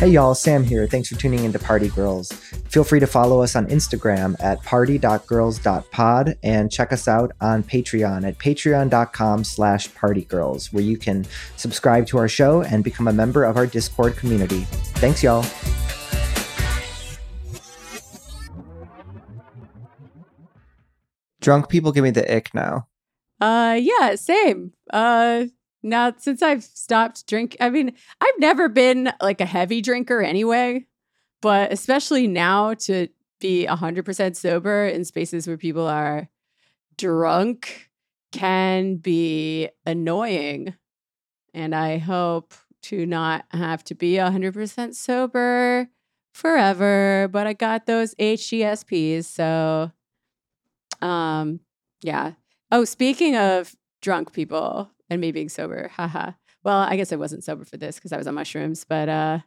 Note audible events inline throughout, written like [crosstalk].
Hey y'all, Sam here. Thanks for tuning into Party Girls. Feel free to follow us on Instagram at party.girls.pod and check us out on Patreon at patreon.com slash partygirls, where you can subscribe to our show and become a member of our Discord community. Thanks, y'all. Drunk people give me the ick now. Uh, yeah, same. Uh, now since I've stopped drink, I mean, I've never been like a heavy drinker anyway, but especially now to be hundred percent sober in spaces where people are drunk can be annoying. And I hope to not have to be hundred percent sober forever. But I got those HGSPs, so um, yeah. Oh, speaking of drunk people and me being sober, haha. Well, I guess I wasn't sober for this because I was on mushrooms, but uh,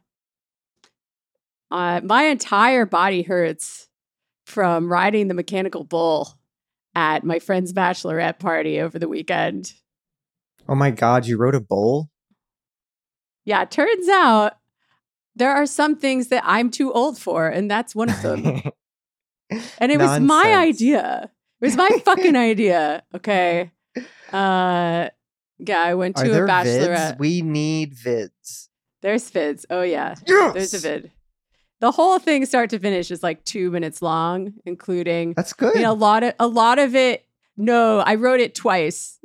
uh, my entire body hurts from riding the mechanical bull at my friend's bachelorette party over the weekend. Oh my god, you rode a bull? Yeah, turns out there are some things that I'm too old for, and that's one of them. and it was my idea. It was my fucking idea. Okay. [laughs] Uh yeah, I went to a bachelorette. vids? We need vids. There's vids. Oh yeah. Yes! There's a vid. The whole thing start to finish is like two minutes long, including That's good. a lot of a lot of it. No, I wrote it twice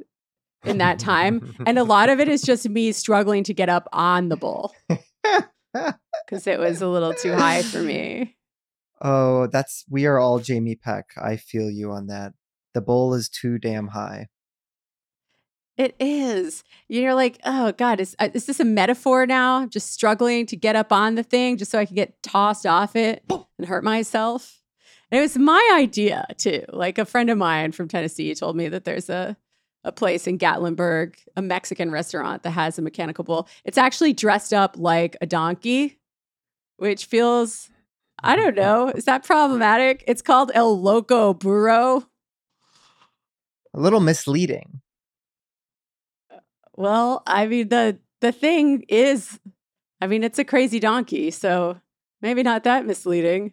in that time. and a lot of it is just me struggling to get up on the bull because [laughs] it was a little too high for me. Oh, that's we are all Jamie Peck. I feel you on that. The bowl is too damn high. It is. You're like, oh God, is, uh, is this a metaphor now? Just struggling to get up on the thing just so I can get tossed off it and hurt myself. And it was my idea too. Like a friend of mine from Tennessee told me that there's a, a place in Gatlinburg, a Mexican restaurant that has a mechanical bull. It's actually dressed up like a donkey, which feels, I don't [laughs] know, is that problematic? It's called El Loco Burro. A little misleading. Well, I mean the the thing is, I mean it's a crazy donkey, so maybe not that misleading.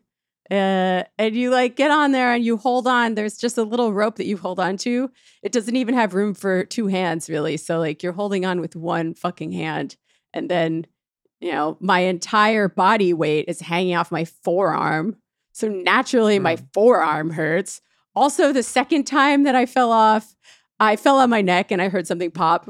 Uh, and you like get on there and you hold on. There's just a little rope that you hold on to. It doesn't even have room for two hands, really. So like you're holding on with one fucking hand, and then you know my entire body weight is hanging off my forearm. So naturally, my forearm hurts. Also, the second time that I fell off, I fell on my neck and I heard something pop.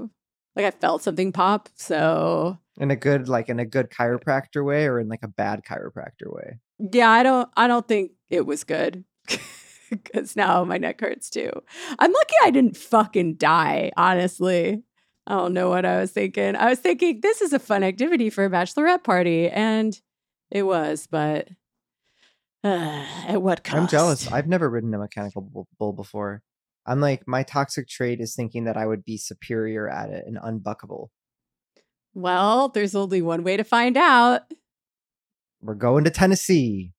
Like I felt something pop. So In a good like in a good chiropractor way or in like a bad chiropractor way. yeah, I don't I don't think it was good. [laughs] Cause now my neck hurts too. I'm lucky I didn't fucking die, honestly. I don't know what I was thinking. I was thinking this is a fun activity for a bachelorette party, and it was, but uh, [sighs] at what cost? I'm jealous. I've never ridden a mechanical bull, bull before. I'm like my toxic trait is thinking that I would be superior at it and unbuckable. well, there's only one way to find out. We're going to Tennessee.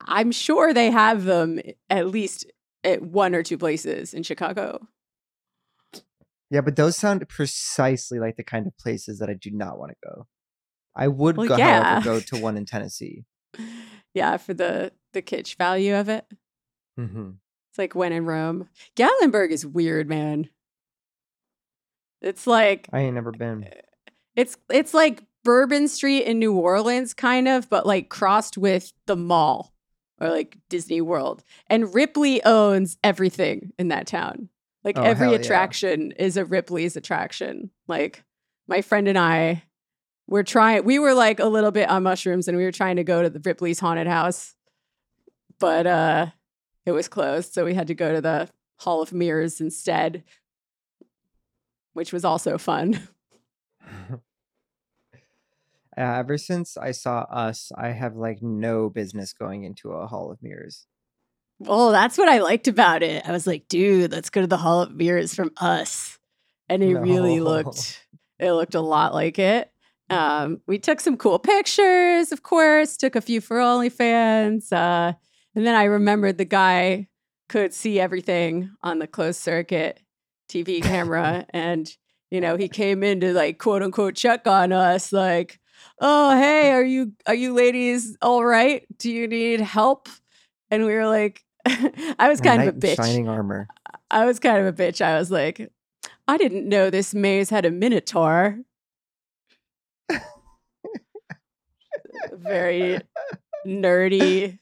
I'm sure they have them at least at one or two places in Chicago. Yeah, but those sound precisely like the kind of places that I do not want to go. I would Well, go, yeah. however, go [laughs] to one in Tennessee. Yeah, for the the kitsch value of it. hmm It's like when in Rome. Gatlinburg is weird, man. It's like I ain't never been. it's it's like Bourbon Street in New Orleans, kind of, but like crossed with the mall or like Disney World. And Ripley owns everything in that town. Like Oh, every hell yeah. attraction is a Ripley's attraction. Like my friend and I were trying we were like a little bit on mushrooms and we were trying to go to the Ripley's haunted house. But uh it was closed, so we had to go to the Hall of Mirrors instead, which was also fun. [laughs] [laughs] Uh, ever since I saw Us, I have like no business going into a Hall of Mirrors. Well, that's what I liked about it. I was like, dude, let's go to the Hall of Mirrors from us. And it really looked [laughs] it looked a lot like it. Um, we took some cool pictures, of course, took a few for OnlyFans. Uh, and then I remembered the guy could see everything on the closed circuit TV [laughs] camera. and, you know, he came in to like quote unquote check on us, like, "Oh, hey, are you are you ladies all right? Do you need help?" And we were like, [laughs] I was kind of a bitch. Shining armor. I was kind of a bitch. I was like, I didn't know this maze had a minotaur. [laughs] Very nerdy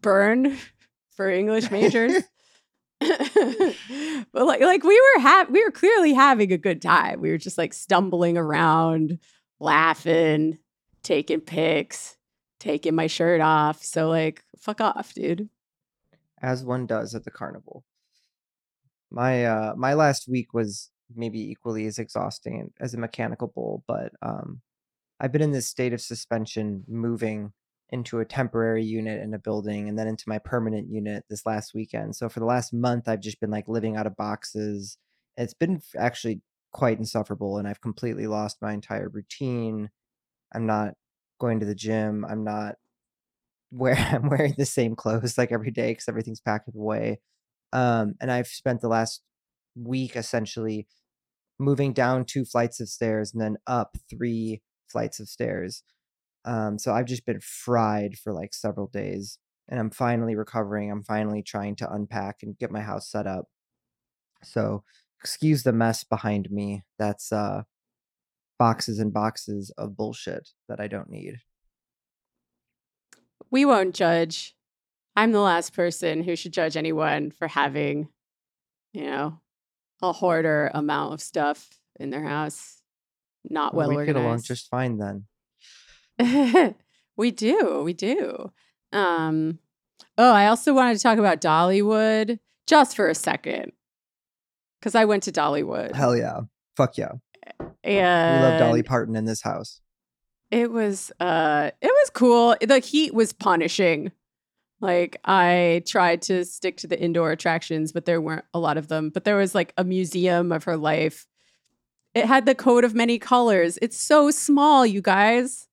burn [laughs] for English majors. [laughs] but like like we were ha- we were clearly having a good time. We were just like stumbling around, laughing, taking pics, taking my shirt off. So like fuck off, dude. As one does at the carnival. My uh my last week was maybe equally as exhausting as a mechanical bull, but um I've been in this state of suspension moving into a temporary unit in a building and then into my permanent unit this last weekend. So for the last month, I've just been like living out of boxes. It's been actually quite insufferable, and I've completely lost my entire routine. I'm not going to the gym. I'm not where [laughs] I'm wearing the same clothes like every day because everything's packed away. Um, and I've spent the last week essentially moving down two flights of stairs and then up three flights of stairs. Um, so I've just been fried for like several days and I'm finally recovering. I'm finally trying to unpack and get my house set up. So excuse the mess behind me. That's uh boxes and boxes of bullshit that I don't need. We won't judge. I'm the last person who should judge anyone for having, you know, a hoarder amount of stuff in their house. Not well, well we organized. get along just fine then. [laughs] we do. We do. Um, oh, I also wanted to talk about Dollywood just for a second because I went to Dollywood. Hell yeah. Fuck yeah. And we love Dolly Parton in this house. It was uh it was cool. The heat was punishing. Like I tried to stick to the indoor attractions, but there weren't a lot of them. But there was like a museum of her life. It had the coat of many colors. It's so small, you guys.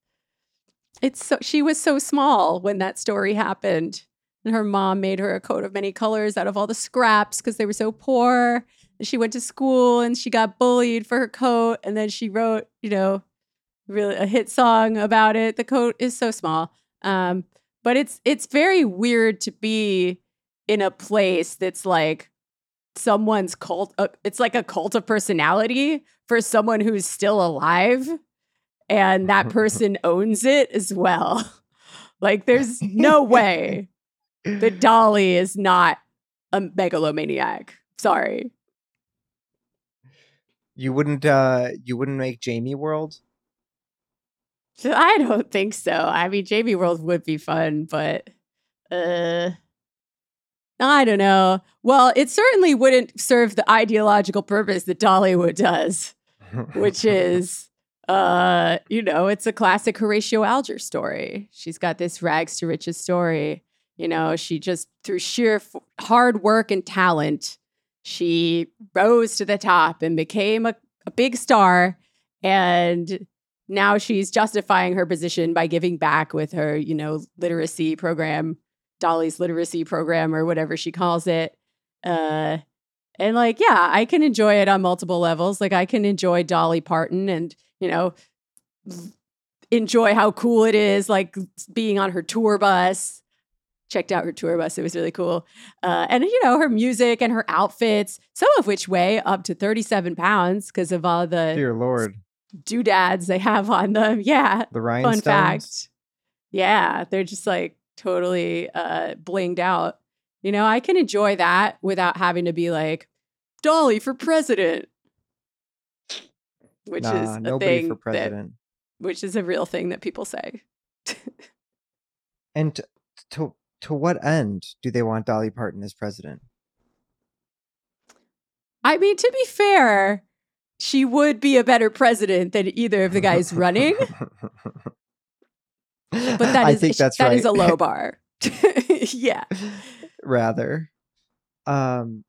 It's so she was so small when that story happened. And her mom made her a coat of many colors out of all the scraps because they were so poor. And she went to school and she got bullied for her coat. And then she wrote, you know, really a hit song about it. The coat is so small. Um, but it's it's very weird to be in a place that's like someone's cult uh, it's like a cult of personality for someone who's still alive and that [laughs] person owns it as well. [laughs] Like, there's no way that [laughs] Dolly is not a megalomaniac. Sorry. You wouldn't uh you wouldn't make Jamie World? I don't think so. I mean Jamie World would be fun, but uh I don't know. Well, it certainly wouldn't serve the ideological purpose that Dollywood does, which is uh, you know, it's a classic Horatio Alger story. She's got this rags to riches story. You know, she just through sheer f- hard work and talent, she rose to the top and became a, a big star. And now she's justifying her position by giving back with her, you know, literacy program, Dolly's literacy program, or whatever she calls it. Uh, and like, yeah, I can enjoy it on multiple levels. Like, I can enjoy Dolly Parton and you know, enjoy how cool it is, like being on her tour bus. Checked out her tour bus. It was really cool. Uh, and, you know, her music and her outfits, some of which weigh up to 37 pounds because of all the Dear Lord. doodads they have on them. [laughs] Yeah. The rhinestones. Fun fact. Yeah. They're just like totally uh, blinged out. You know, I can enjoy that without having to be like, Dolly for president which nah, is a thing for president. That, which is a real thing that people say. [laughs] and to, to to what end do they want Dolly Parton as president? I mean, to be fair, she would be a better president than either of the guys running. but [laughs] that is I think that's that right. is a low [laughs] bar. yeah. Rather. Um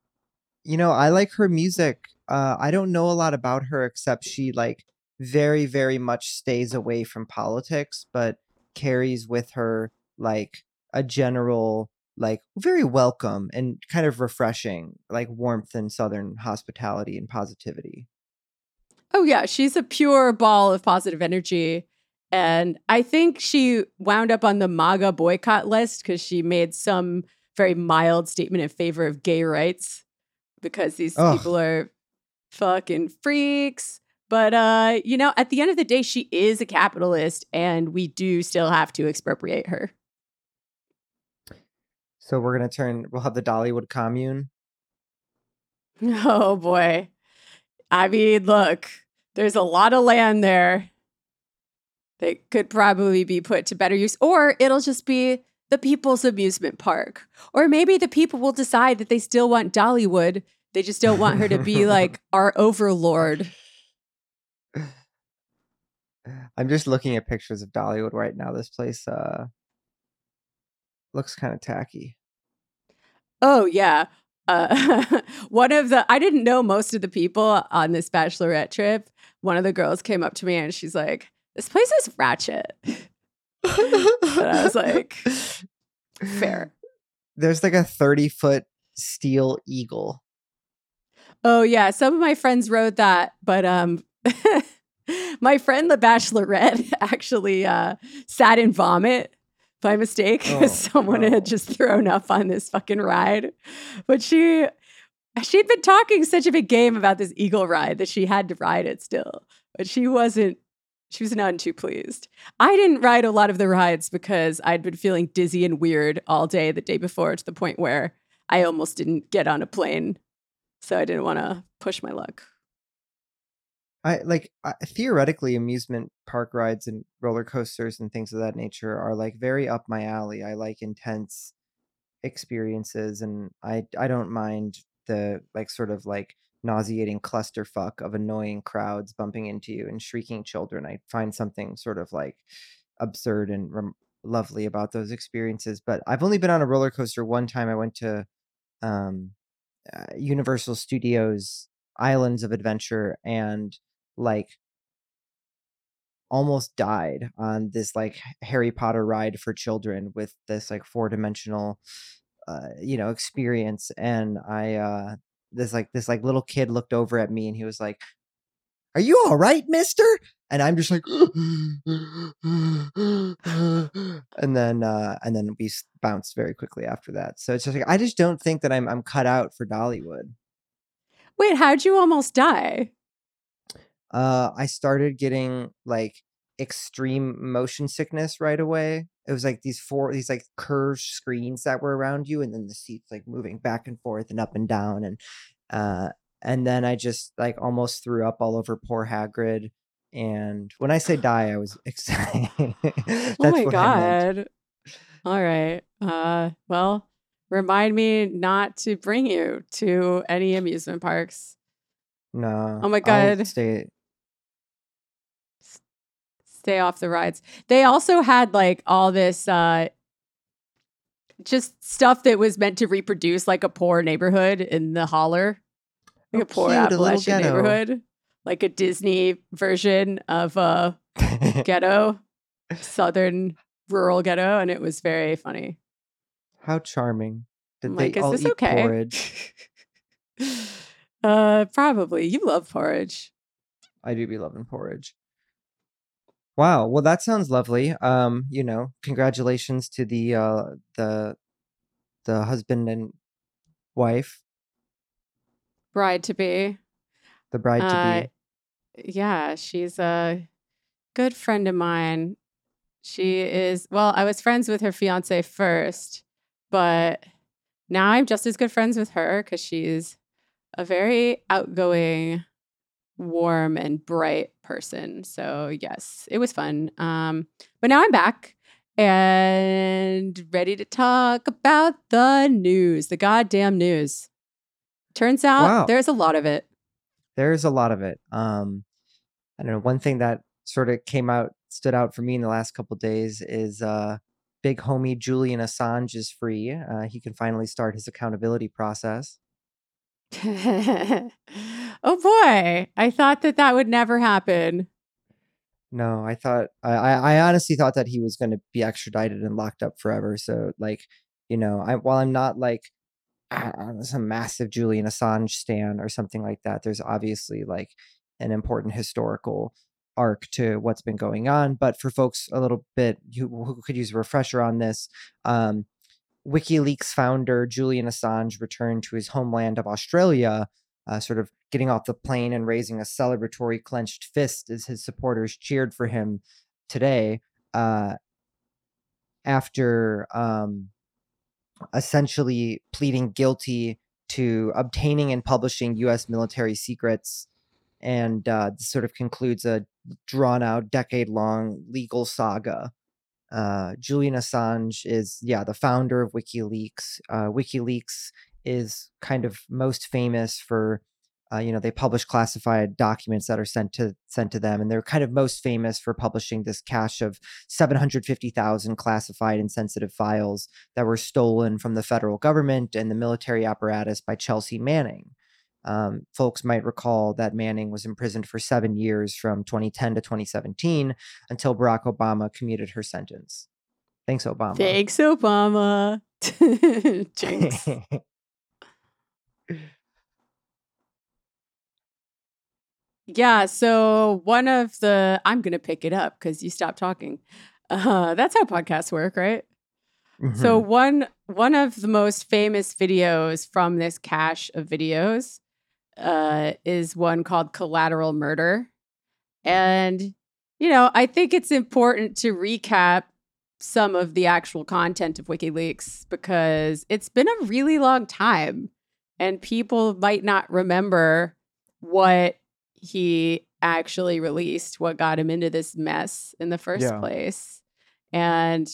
you know, I like her music uh, I don't know a lot about her except she like very very much stays away from politics, but carries with her like a general like very welcome and kind of refreshing like warmth and southern hospitality and positivity. Oh yeah, she's a pure ball of positive energy And I think she wound up on the MAGA boycott list because she made some very mild statement in favor of gay rights because these Ugh. people are fucking freaks. But uh, you know, at the end of the day, she is a capitalist, and we do still have to expropriate her. So we're gonna turn. We'll have the Dollywood commune. [laughs] Oh boy. I mean, look, there's a lot of land there that could probably be put to better use, or it'll just be the people's amusement park. Or maybe the people will decide that they still want Dollywood. They just don't want her to be like [laughs] our overlord. I'm just looking at pictures of Dollywood right now. This place uh looks kind of tacky. Oh, yeah. Uh, [laughs] one of the, I didn't know most of the people on this bachelorette trip. One of the girls came up to me and she's like, This place is ratchet. [laughs] But I was like, Fair. There's like a 30 foot steel eagle. Oh yeah, some of my friends wrote that, but um [laughs] my friend the bachelorette [laughs] actually uh sat in vomit by mistake [laughs] Oh, because someone no. had just thrown up on this fucking ride. But she she'd been talking such a big game about this eagle ride that she had to ride it still. But she wasn't she was none too pleased. I didn't ride a lot of the rides because I'd been feeling dizzy and weird all day the day before to the point where I almost didn't get on a plane. So I didn't want to push my luck. I like I, theoretically amusement park rides and roller coasters and things of that nature are like very up my alley. I like intense experiences and I I don't mind the like sort of like nauseating clusterfuck of annoying crowds bumping into you and shrieking children. I find something sort of like absurd and rem- lovely about those experiences. But I've only been on a roller coaster one time. I went to um, uh, Universal Studios Islands of Adventure and like almost died on this like Harry Potter ride for children with this like four dimensional uh you know experience and I uh this like this like little kid looked over at me and he was like are you all right mister? And i'm just like [gasps] and then uh and then we bounced very quickly after that. So it's just like i just don't think that i'm i'm cut out for dollywood. Wait, how'd you almost die? uh i started getting like extreme motion sickness right away. It was like these four these like curved screens that were around you and then the seats like moving back and forth and up and down and uh and then i just like almost threw up all over poor hagrid and when i say die i was excited [laughs] That's oh my god. All right. Uh well, remind me not to bring you to any amusement parks. no Oh my I'll God. stay Stay off the rides. They also had like all this uh just stuff that was meant to reproduce like a poor neighborhood in the holler. Like a poor cute, Appalachian ghetto. neighborhood. Like a Disney version of a [laughs] ghetto, southern rural ghetto, and it was very funny. how charming did I'm they like, is all this eat okay? porridge [laughs] uh, probably. You love porridge. I do be loving porridge. Wow. Well, that sounds lovely. Um, you know, congratulations to the uh the the husband and wife, Bride to be. the bride to Uh, be. yeah, she's a good friend of mine. She is, well, I was friends with her fiance first, but now I'm just as good friends with her because she's a very outgoing, warm, and bright person. So, yes, it was fun. Um, but now I'm back and ready to talk about the news, the goddamn news. Turns out Wow. there's a lot of it. There's a lot of it. Um, I don't know. One thing that sort of came out, stood out for me in the last couple days is uh, big homie Julian Assange is free. Uh, he can finally start his accountability process. [laughs] oh boy, I thought that that would never happen. No, I thought I, I honestly thought that he was going to be extradited and locked up forever. So like, you know, I while I'm not like know, some massive Julian Assange stand or something like that, there's obviously like an important historical arc to what's been going on. But for folks a little bit who, who could use a refresher on this, um, WikiLeaks founder Julian Assange returned to his homeland of Australia, uh, sort of getting off the plane and raising a celebratory clenched fist as his supporters cheered for him today. Uh, after um, essentially pleading guilty to obtaining and publishing U.S. military secrets. And uh, this sort of concludes a drawn out, decade long legal saga. Uh, Julian Assange is, yeah, the founder of WikiLeaks. Uh, WikiLeaks is kind of most famous for uh, you know they publish classified documents that are sent to sent to them and they're kind of most famous for publishing this cache of 750,000 classified and sensitive files that were stolen from the federal government and the military apparatus by Chelsea Manning um, folks might recall that Manning was imprisoned for seven years from 2010 to 2017 until Barack Obama commuted her sentence. Thanks, Obama. Thanks, Obama. [laughs] Jinx. [laughs] Yeah. So one of the, I'm going to pick it up because you stopped talking. Uh, that's how podcasts work, right? Mm-hmm. So one one of the most famous videos from this cache of videos uh, is one called "Collateral Murder," and you know I think it's important to recap some of the actual content of WikiLeaks because it's been a really long time, and people might not remember what he actually released what got him into this mess in the first yeah. place. And,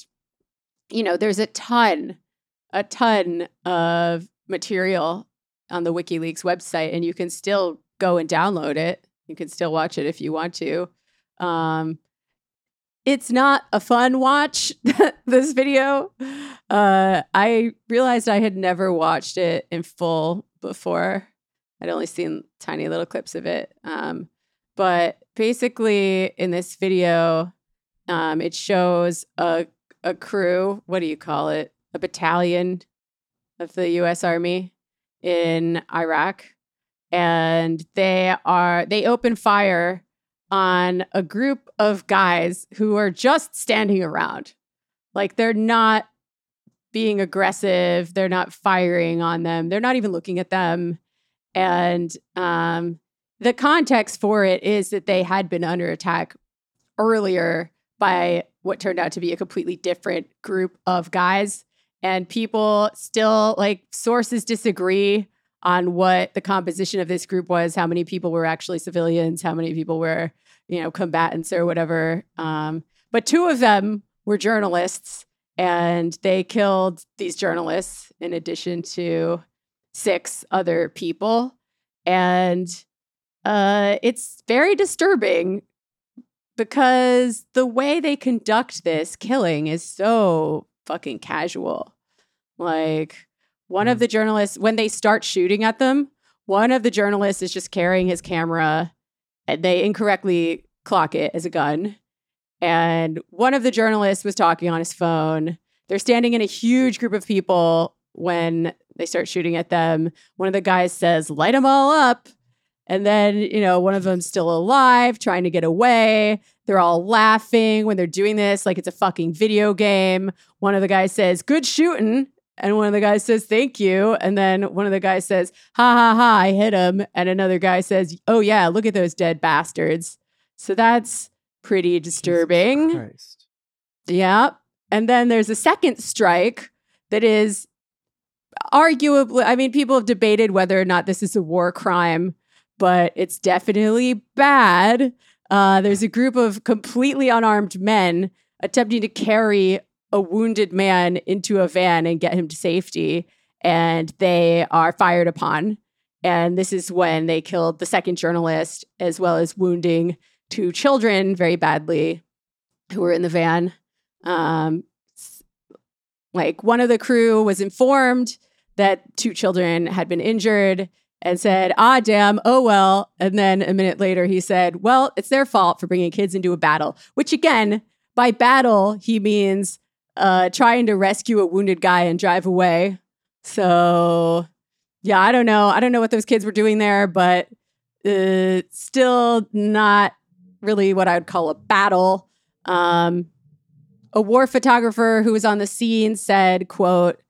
you know, there's a ton, a ton of material on the WikiLeaks website, and you can still go and download it. You can still watch it if you want to. Um, it's not a fun watch, [laughs] this video. Uh, I realized I had never watched it in full before. I'd only seen tiny little clips of it. Um, but basically, in this video, um, it shows a a crew. What do you call it? A battalion of the U.S. Army in Iraq, and they are they open fire on a group of guys who are just standing around. Like they're not being aggressive. They're not firing on them. They're not even looking at them. And um, the context for it is that they had been under attack earlier by what turned out to be a completely different group of guys. And people still, like, sources disagree on what the composition of this group was, how many people were actually civilians, how many people were, you know, combatants or whatever. Um, but two of them were journalists, and they killed these journalists in addition to six other people. And uh, it's very disturbing because the way they conduct this killing is so fucking casual. Like, one of the journalists, when they start shooting at them, one of the journalists is just carrying his camera and they incorrectly clock it as a gun. And one of the journalists was talking on his phone. They're standing in a huge group of people when they start shooting at them. One of the guys says, light them all up. And then, you know, one of them's still alive, trying to get away. They're all laughing when they're doing this, like it's a fucking video game. One of the guys says, good shooting. And one of the guys says, thank you. And then one of the guys says, ha ha ha, I hit him. And another guy says, oh yeah, look at those dead bastards. So that's pretty disturbing. Yeah. And then there's a second strike that is arguably, I mean, people have debated whether or not this is a war crime, but it's definitely bad. Uh, there's a group of completely unarmed men attempting to carry a wounded man into a van and get him to safety, and they are fired upon. And this is when they killed the second journalist, as well as wounding two children very badly who were in the van. Um, like one of the crew was informed that two children had been injured and said, ah, damn, oh well. And then a minute later, he said, well, it's their fault for bringing kids into a battle, which again, by battle, he means uh, trying to rescue a wounded guy and drive away. So, yeah, I don't know. I don't know what those kids were doing there, but uh, still not really what I would call a battle. Um, a war photographer who was on the scene said, quote,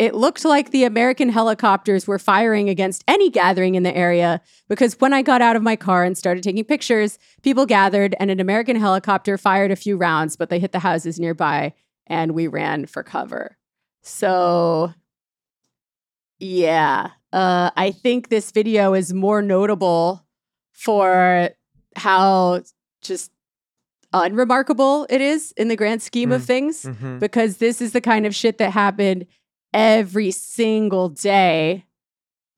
it looked like the American helicopters were firing against any gathering in the area because when I got out of my car and started taking pictures, people gathered and an American helicopter fired a few rounds, but they hit the houses nearby and we ran for cover. So, yeah, uh, I think this video is more notable for how just unremarkable it is in the grand scheme mm. of things mm-hmm. because this is the kind of shit that happened every single day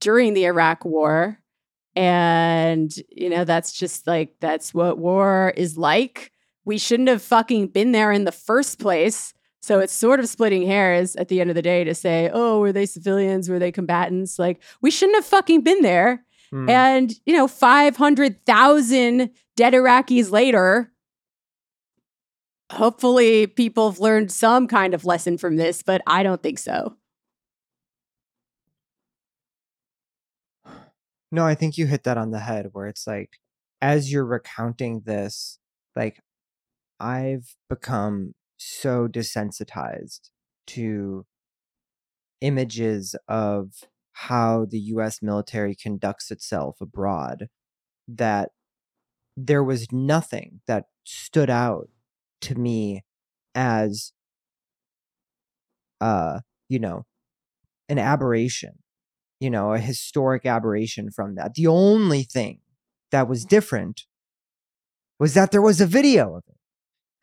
during the Iraq war. And, you know, that's just like, that's what war is like. We shouldn't have fucking been there in the first place. So it's sort of splitting hairs at the end of the day to say, oh, were they civilians? Were they combatants? Like, we shouldn't have fucking been there. Mm. And, you know, 500,000 dead Iraqis later, hopefully people have learned some kind of lesson from this, but I don't think so. No, I think you hit that on the head where it's like, as you're recounting this, like, I've become so desensitized to images of how the US military conducts itself abroad that there was nothing that stood out to me as uh you know an aberration you know, a historic aberration from that. The only thing that was different was that there was a video of it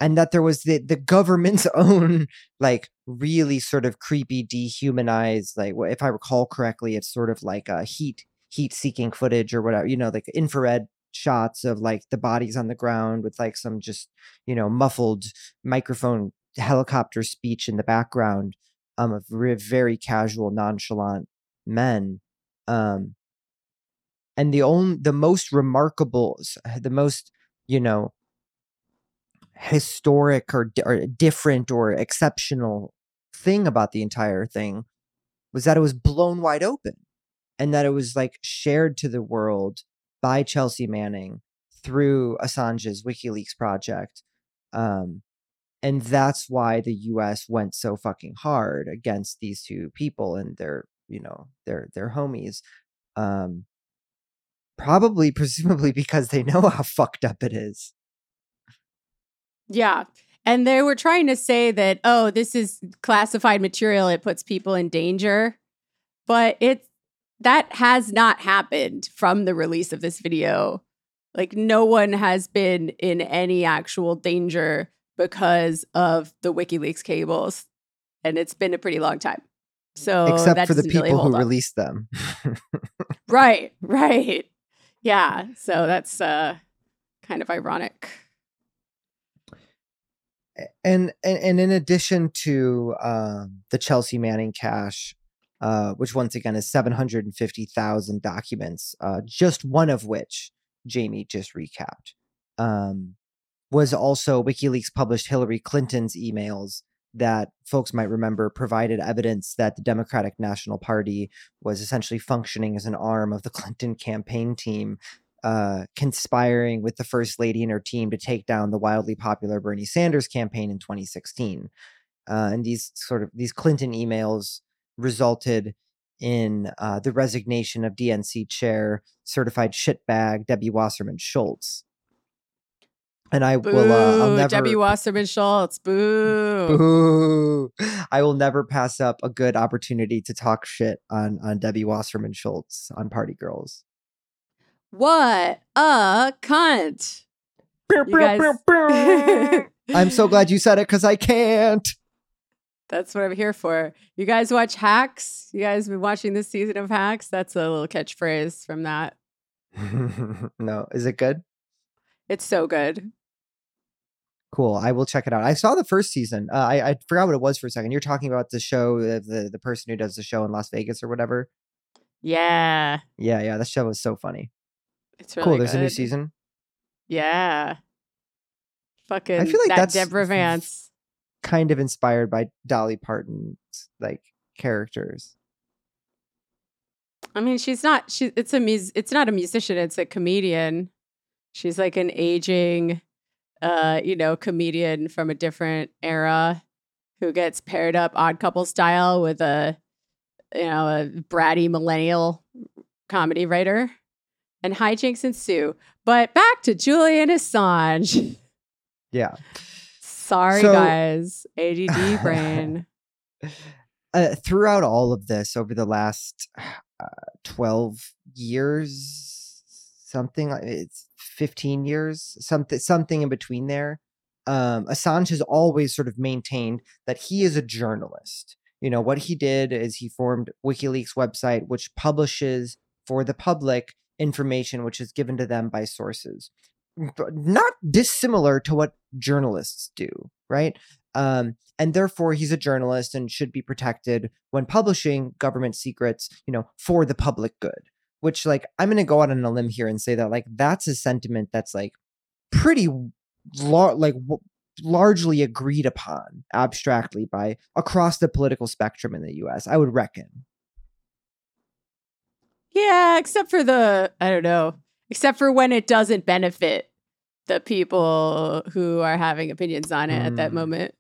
and that there was the, the government's [laughs] own like really sort of creepy dehumanized like if i recall correctly it's sort of like a heat heat seeking footage or whatever you know like infrared shots of like the bodies on the ground with like some just you know muffled microphone helicopter speech in the background um of very casual nonchalant men um and the only the most remarkable the most you know historic or, or different or exceptional thing about the entire thing was that it was blown wide open and that it was like shared to the world by Chelsea Manning through Assange's WikiLeaks project. Um, and that's why the US went so fucking hard against these two people and their you know they're they're homies um probably [laughs] presumably because they know how fucked up it is. Yeah and they were trying to say that oh this is classified material it puts people in danger but it that has not happened from the release of this video. Like no one has been in any actual danger because of the wikileaks cables and it's been a pretty long time so except for the people really who released them. [laughs] right, [laughs] right. Yeah. So that's uh kind of ironic. And and, and in addition to um, the Chelsea Manning cache, uh, which once again is 750,000 documents, uh, just one of which Jamie just recapped, um, was also WikiLeaks published Hillary Clinton's emails that folks might remember provided evidence that the Democratic National Party was essentially functioning as an arm of the [laughs] Clinton campaign team, uh, conspiring with the First Lady and her team to take down the wildly popular Bernie Sanders campaign in 2016. Uh, and these sort of these Clinton emails resulted in uh, the resignation of DNC chair, certified shitbag Debbie Wasserman Schultz and I boo, will. Uh, I'll never. Debbie Wasserman Schultz. Boo. Boo. I will never pass up a good opportunity to talk shit on on Debbie Wasserman Schultz on Party Girls. What a cunt! Guys... [laughs] I'm so glad you said it because I can't. That's what I'm here for. You guys watch Hacks? You guys been watching this season of Hacks? That's a little catchphrase from that. [laughs] no, is it good? It's so good. Cool. I will check it out. I saw the first season. Uh, I I forgot what it was for a second. You're talking about the show, the, the the person who does the show in Las Vegas or whatever. Yeah. Yeah, yeah. The show was so funny. It's really cool. There's good. a new season. Yeah. Fucking. I feel like that that's Deborah Vance. Kind of inspired by Dolly Parton's like characters. I mean, she's not. She. It's a mus. It's not a musician. It's a comedian. She's like an aging, uh, you know, comedian from a different era who gets paired up odd couple style with a, you know, a bratty millennial comedy writer. And hijinks ensue. But back to Julian Assange. [laughs] Yeah. Sorry, So- guys. ADD [laughs] brain. uh, throughout all of this over the last uh, 12 years something like it's 15 years something something in between there um assange has always sort of maintained that he is a journalist. You know what he did is he formed wikileaks website which publishes for the public information which is given to them by sources. Not dissimilar to what journalists do right? Um, and therefore he's a journalist and should be protected when publishing government secrets you know for the public good which like i'm going to go out on a limb here and say that like that's a sentiment that's like pretty lar- like w- largely agreed upon abstractly by across the political spectrum in the us i would reckon Yeah, except for the I don't know, except for when it doesn't benefit the people who are having opinions on it at that Mm. moment.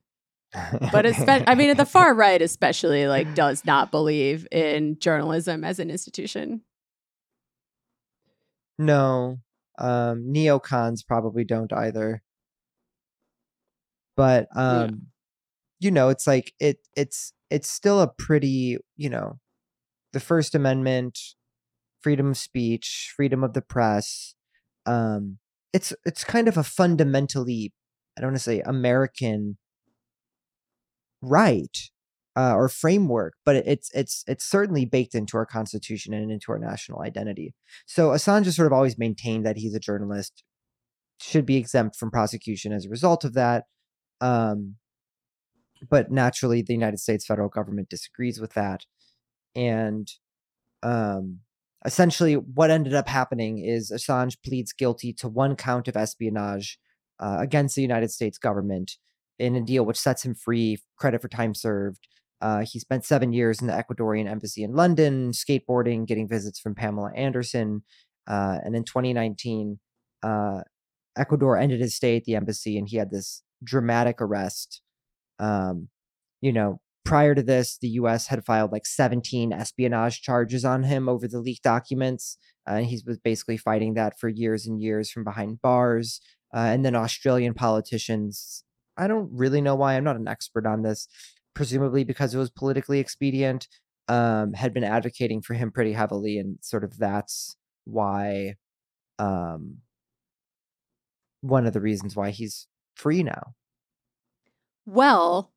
But it's I mean, the [laughs] far right especially like does not believe in journalism as an institution. No, um, neocons probably don't either. But um, you know, it's like it it's it's still a pretty, you know, the First Amendment, freedom of speech, freedom of the press. Um, it's it's kind of a fundamentally, I don't want to say American right uh, or framework, but it's it's it's certainly baked into our constitution and into our national identity. So Assange has sort of always maintained that he's a journalist, should be exempt from prosecution as a result of that. Um, but naturally, the United States federal government disagrees with that, and um, essentially, what ended up happening is Assange pleads guilty to one count of espionage uh, against the United States government in a deal which sets him free, credit for time served. Uh, he spent seven years in the Ecuadorian embassy in London, skateboarding, getting visits from Pamela Anderson. Uh, and in 2019, uh, Ecuador ended his stay at the embassy and he had this dramatic arrest. Um, you know, prior to this, the US had filed like 17 espionage charges on him over the leaked documents. Uh, and he was basically fighting that for years and years from behind bars. Uh, and then Australian politicians, I don't really know why, I'm not an expert on this, presumably because it was politically expedient, um, had been advocating for him pretty heavily. And sort of that's why, um, one of the reasons why he's free now. Well,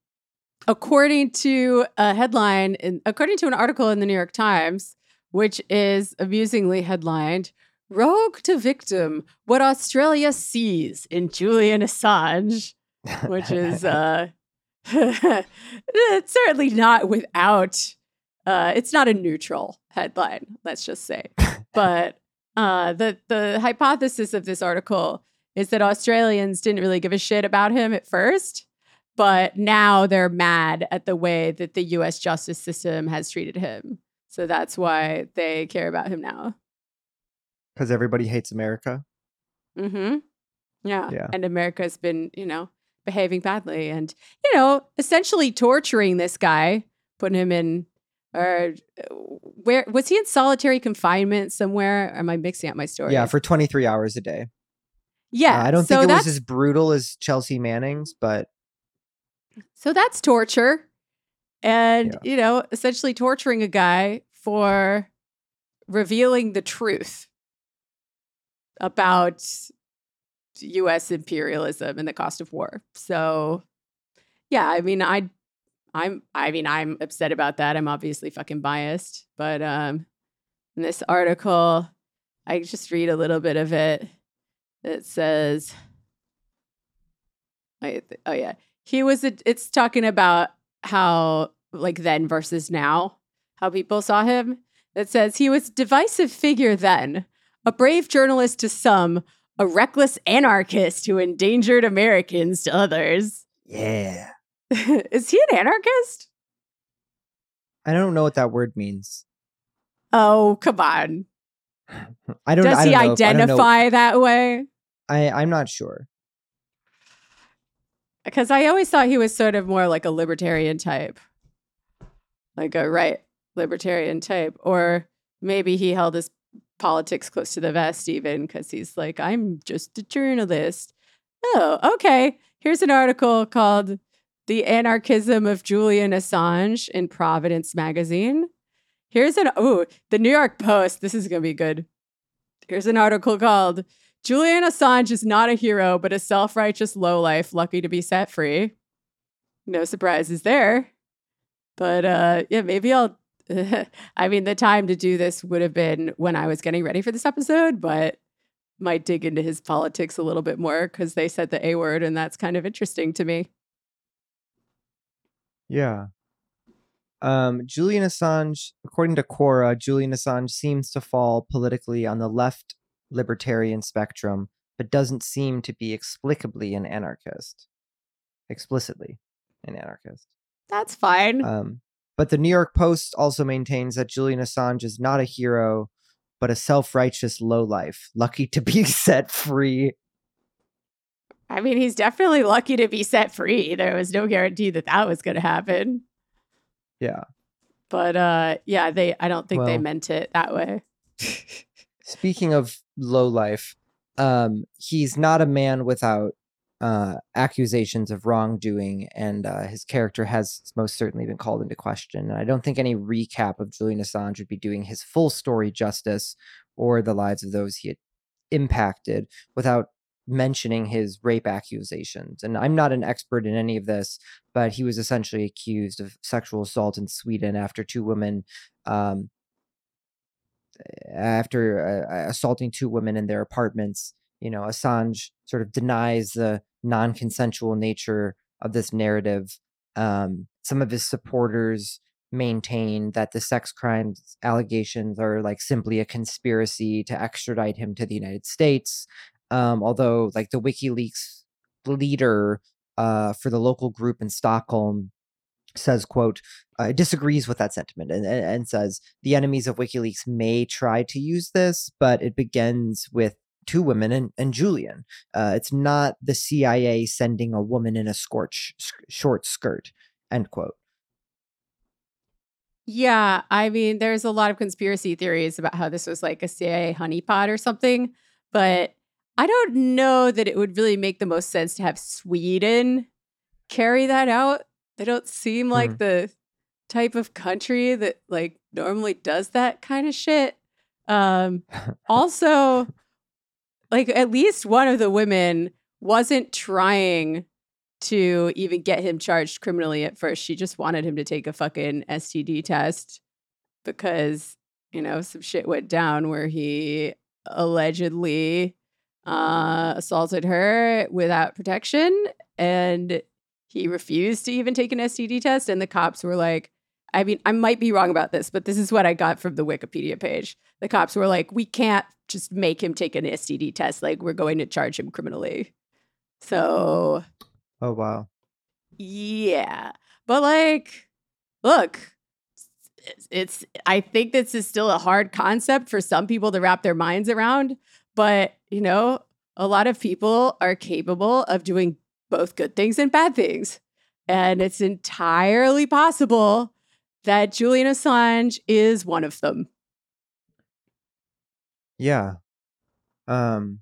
according to a headline, in, according to an article in the New York Times, which is amusingly headlined Rogue to Victim What Australia Sees in Julian Assange, which is [laughs] uh, it's [laughs] certainly not without, uh, it's not a neutral headline, let's just say. [laughs] But uh, the, the hypothesis of this article is that Australians didn't really give a shit about him at first but now they're mad at the way that the US justice system has treated him. So that's why they care about him now. because everybody hates America. Mm-hmm. Yeah. Yeah. And America's been, you know, behaving badly and you know, essentially torturing this guy, putting him in or uh, where was he in solitary confinement somewhere? Am I mixing up my story? Yeah, for 23 hours a day. yeah. Uh, I don't so think it was as brutal as Chelsea Manning's, but So that's torture. And, Yeah. you know, essentially torturing a guy for revealing the truth about US imperialism and the cost of war. So yeah, I mean I I'm I mean I'm upset about that. I'm obviously fucking biased, but um in this article I just read a little bit of it. It says I oh yeah. He was a, it's talking about how like then versus now, how people saw him. That says he was a divisive figure then, a brave journalist to some, a reckless anarchist who endangered Americans to others. yeah. [laughs] Is he an anarchist? I don't know what that word means. Oh, come on. [sighs] I don't Does I he don't know if- I know- identify that way? I I'm not sure. Because I always thought he was sort of more like a libertarian type, like a right libertarian type, or maybe he held his politics close to the vest, even because he's like, I'm just a journalist. Oh, okay. Here's an article called The Anarchism of Julian Assange in Providence Magazine. Here's an, oh, the New York Post. This is going to be good. Here's an article called Julian Assange is not a hero, but a self righteous lowlife lucky to be set free. No surprises there. But uh, yeah, maybe I'll. [laughs] I mean, the time to do this would have been when I was getting ready for this episode, but might dig into his politics a little bit more because they said the A word, and that's kind of interesting to me. Yeah. Um, Julian Assange, according to Quora, Julian Assange seems to fall politically on the left libertarian spectrum, but doesn't seem to be explicably an anarchist. Explicitly an anarchist. That's fine. Um, but the New York Post also maintains that Julian Assange is not a hero, but a self righteous lowlife, lucky to be [laughs] set free. I mean, he's definitely lucky to be set free. There was no guarantee that that was going to happen. Yeah. But uh yeah, they I don't think well, they meant it that way. [laughs] speaking of low life, um, he's not a man without uh, accusations of wrongdoing, and uh, his character has most certainly been called into question. And I don't think any recap of Julian Assange would be doing his full story justice or the lives of those he had impacted without mentioning his rape accusations. And I'm not an expert in any of this, but he was essentially accused of sexual assault in Sweden after two women um, after uh, assaulting two women in their apartments. You know, Assange sort of denies the non-consensual nature of this narrative. Um, some of his supporters maintain that the sex crimes allegations are like simply a conspiracy to extradite him to the United States. Um, although, like the WikiLeaks leader uh, for the local group in Stockholm says quote uh, disagrees with that sentiment and, and says the enemies of wikileaks may try to use this but it begins with two women and, and julian uh, it's not the cia sending a woman in a scorch, short skirt end quote yeah i mean there's a lot of conspiracy theories about how this was like a cia honeypot or something but i don't know that it would really make the most sense to have sweden carry that out they don't seem like mm. the type of country that like normally does that kind of shit. Um [laughs] also like at least one of the women wasn't trying to even get him charged criminally at first. She just wanted him to take a fucking STD test because, you know, some shit went down where he allegedly uh assaulted her without protection and he refused to even take an STD test. And the cops were like, I mean, I might be wrong about this, but this is what I got from the Wikipedia page. The cops were like, we can't just make him take an STD test. Like, we're going to charge him criminally. So. Oh, wow. Yeah. But like, look, it's, I think this is still a hard concept for some people to wrap their minds around. But, you know, a lot of people are capable of doing both good things and bad things. And it's entirely possible that Julian Assange is one of them. Yeah. Um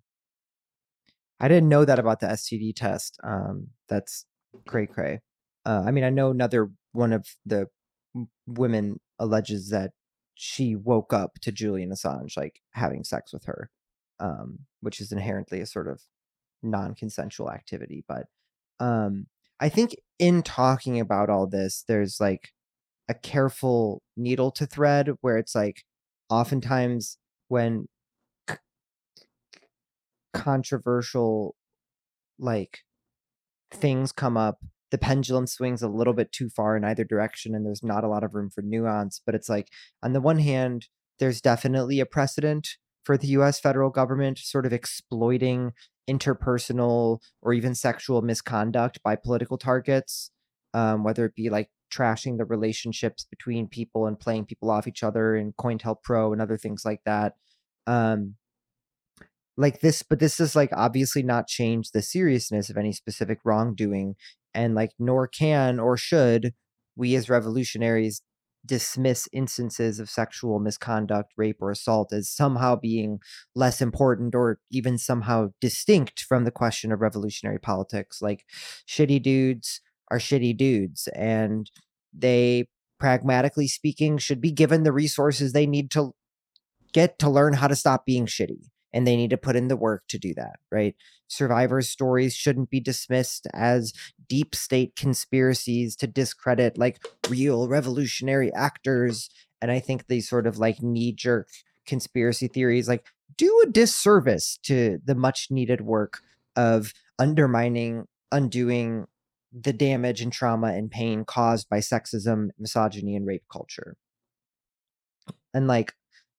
I didn't know that about the STD test. Um that's cray cray. Uh, I mean, I know another one of the women alleges that she woke up to Julian Assange like having sex with her, um, which is inherently a sort of non-consensual activity. But um i think in talking about all this there's like a careful needle to thread where it's like oftentimes when c- controversial like things come up the pendulum swings a little bit too far in either direction and there's not a lot of room for nuance but it's like on the one hand there's definitely a precedent for the US federal government sort of exploiting interpersonal or even sexual misconduct by political targets, um, whether it be like trashing the relationships between people and playing people off each other in COINTELPRO and other things like that. Um, like this but this does like obviously not change the seriousness of any specific wrongdoing and like nor can or should we as revolutionaries dismiss instances of sexual misconduct rape or assault as somehow being less important or even somehow distinct from the question of revolutionary politics like shitty dudes are shitty dudes and they pragmatically speaking should be given the resources they need to get to learn how to stop being shitty and they need to put in the work to do that, right? Survivors' stories shouldn't be dismissed as deep state conspiracies to discredit like real revolutionary actors. And I think these sort of like knee jerk conspiracy theories like do a disservice to the much needed work of undermining, undoing the damage and trauma and pain caused by sexism, misogyny, and rape culture. And like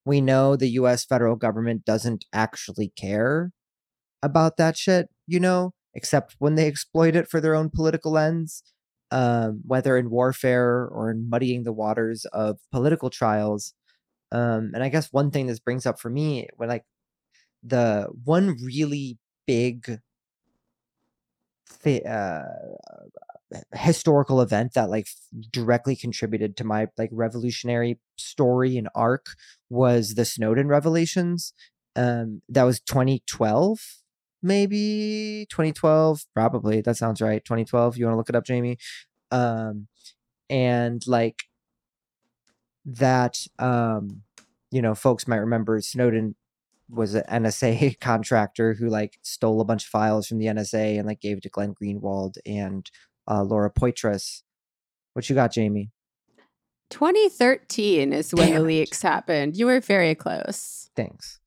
we know the US federal government doesn't actually care about that shit, you know, except when they [laughs] exploit it for their own political ends, um, whether in warfare or in muddying the waters of political trials. Um, and I guess one thing this brings up for me, when like the one really big th- uh, historical event that like directly contributed to my like revolutionary story and arc was the Snowden revelations. Um, that was 2012, maybe 2012, probably. That sounds right. 2012. You want to look it up, Jamie? Um, and like that, um, you know, folks might remember Snowden was an NSA [laughs] contractor who like stole a bunch of files from the NSA and like gave it to Glenn Greenwald and uh, Laura Poitras. What you got, Jamie? 2013 is when Damn the leaks it. happened. You were very close. Thanks.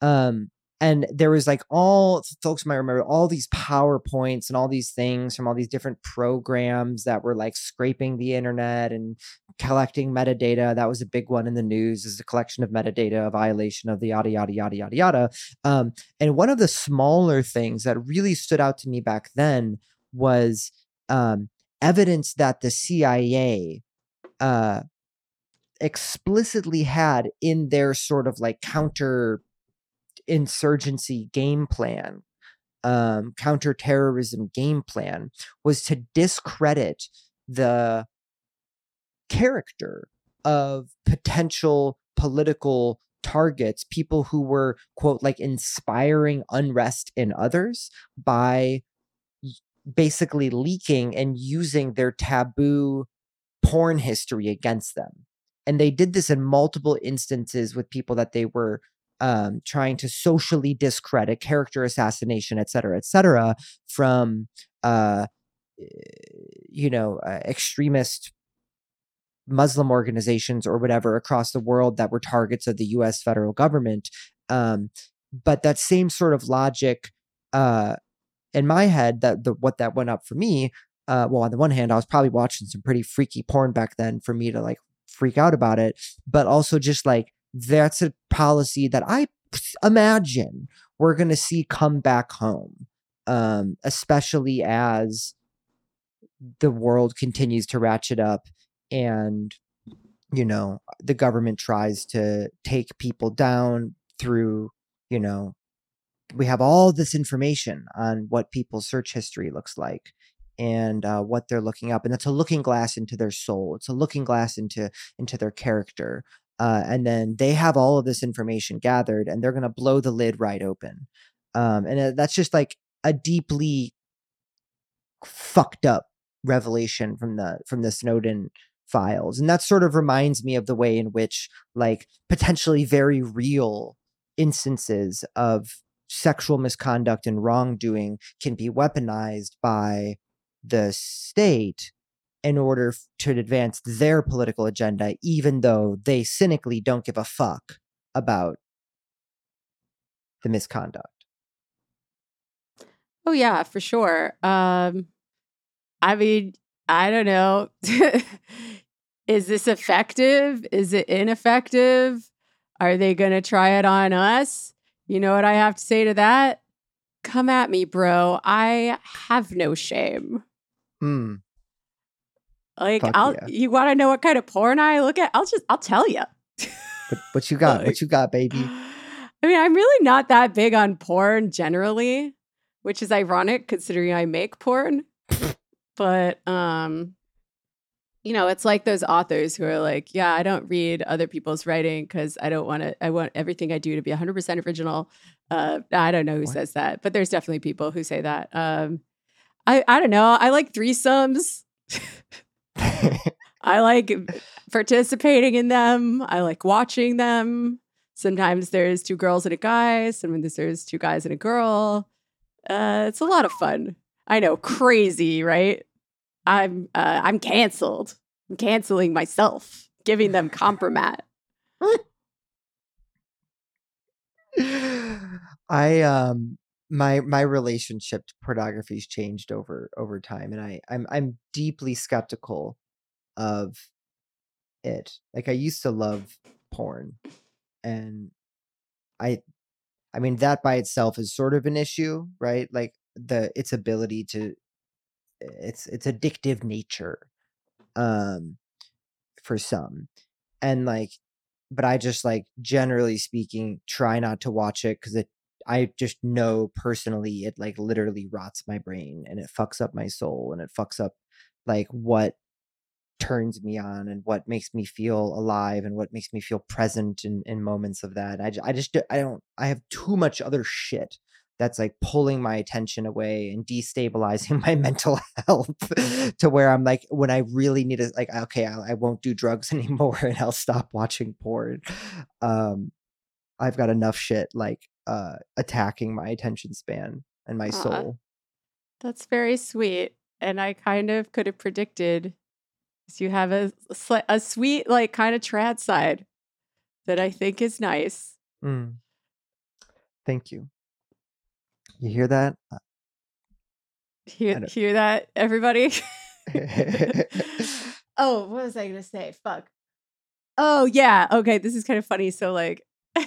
Um, and there was like all folks might remember all these powerpoints and all these things from all these different programs that were like scraping the internet and collecting metadata. That was a big one in the news is the collection of metadata a violation of the yada yada yada yada yada. Um, and one of the smaller things that really stood out to me back then was um, evidence that the cia uh, explicitly had in their sort of like counter insurgency game plan, um, counterterrorism game plan, was to discredit the character of potential political targets, people who were, quote, like inspiring unrest in others by basically leaking and using their taboo porn history against them. And they did this in multiple instances with people that they were um, trying to socially discredit, character assassination, et cetera, et cetera, from, uh, you know, uh, extremist Muslim organizations or whatever across the world that were targets of the US federal government. Um, but that same sort of logic, uh, in my head, that the what that went up for me, uh, well, on the one hand, I was probably watching some pretty freaky porn back then for me to like freak out about it, but also just like that's a policy that I imagine we're going to see come back home, um, especially as the world continues to ratchet up and you know the government tries to take people down through you know we have all this information on what people's search history looks like and uh, what they're looking up and it's a looking glass into their soul it's a looking glass into into their character uh, and then they have all of this information gathered and they're going to blow the lid right open. Um, and uh, that's just like a deeply fucked up revelation from the from the snowden files and that sort of reminds me of the way in which like potentially very real instances of sexual misconduct and wrongdoing can be weaponized by the state in order to advance their political agenda, even though they cynically don't give a fuck about the misconduct. Oh yeah, for sure. Um, I mean, I don't know. [laughs] Is this effective? Is it ineffective? Are they going to try it on us? You know what I have to say to that? Come at me, bro. I have no shame. Hmm. Like Fuck I'll yeah. you want to know what kind of porn I look at? I'll just I'll tell you. what, what, you got? what you got, baby? [sighs] I mean, I'm really not that big on porn generally, which is ironic considering I make porn. but um you know, it's like those authors who are like, yeah, I don't read other people's writing because I don't want to, I want everything I do to be 100% original. Uh, I don't know who what? says that, but there's definitely people who say that. Um, I, I don't know. I like threesomes. [laughs] I like participating in them. I like watching them. Sometimes there's two girls and a guy. Sometimes there's two guys and a girl. Uh, it's a lot of fun. I know, crazy, right? I'm uh, I'm canceled. I'm canceling myself, giving them compromat. I um my my relationship to pornography's changed over over time and I I'm I'm deeply skeptical of it. Like I used to love porn and I I mean that by itself is sort of an issue, right? Like the its ability to it's it's addictive nature um for some and like but i just like generally speaking try not to watch it because it i just know personally it like literally rots my brain and it fucks up my soul and it fucks up like what turns me on and what makes me feel alive and what makes me feel present in, in moments of that I, I just i don't i have too much other shit that's like pulling my attention away and destabilizing [laughs] my mental [laughs] health to where I'm like, when I really need to, like, okay, I, I won't do drugs [laughs] anymore and I'll stop watching porn. Um, I've got enough shit like uh, attacking my attention span and my soul. That's very sweet. And I kind of could have predicted you have a, a sweet, like, kind of trad side that I think is nice. Mm. Thank you. You hear that? Uh, hear, hear that, everybody? [laughs] [laughs] oh, what was I going to say? Fuck. Oh, yeah. Okay. This is kind of funny. So, like, [laughs]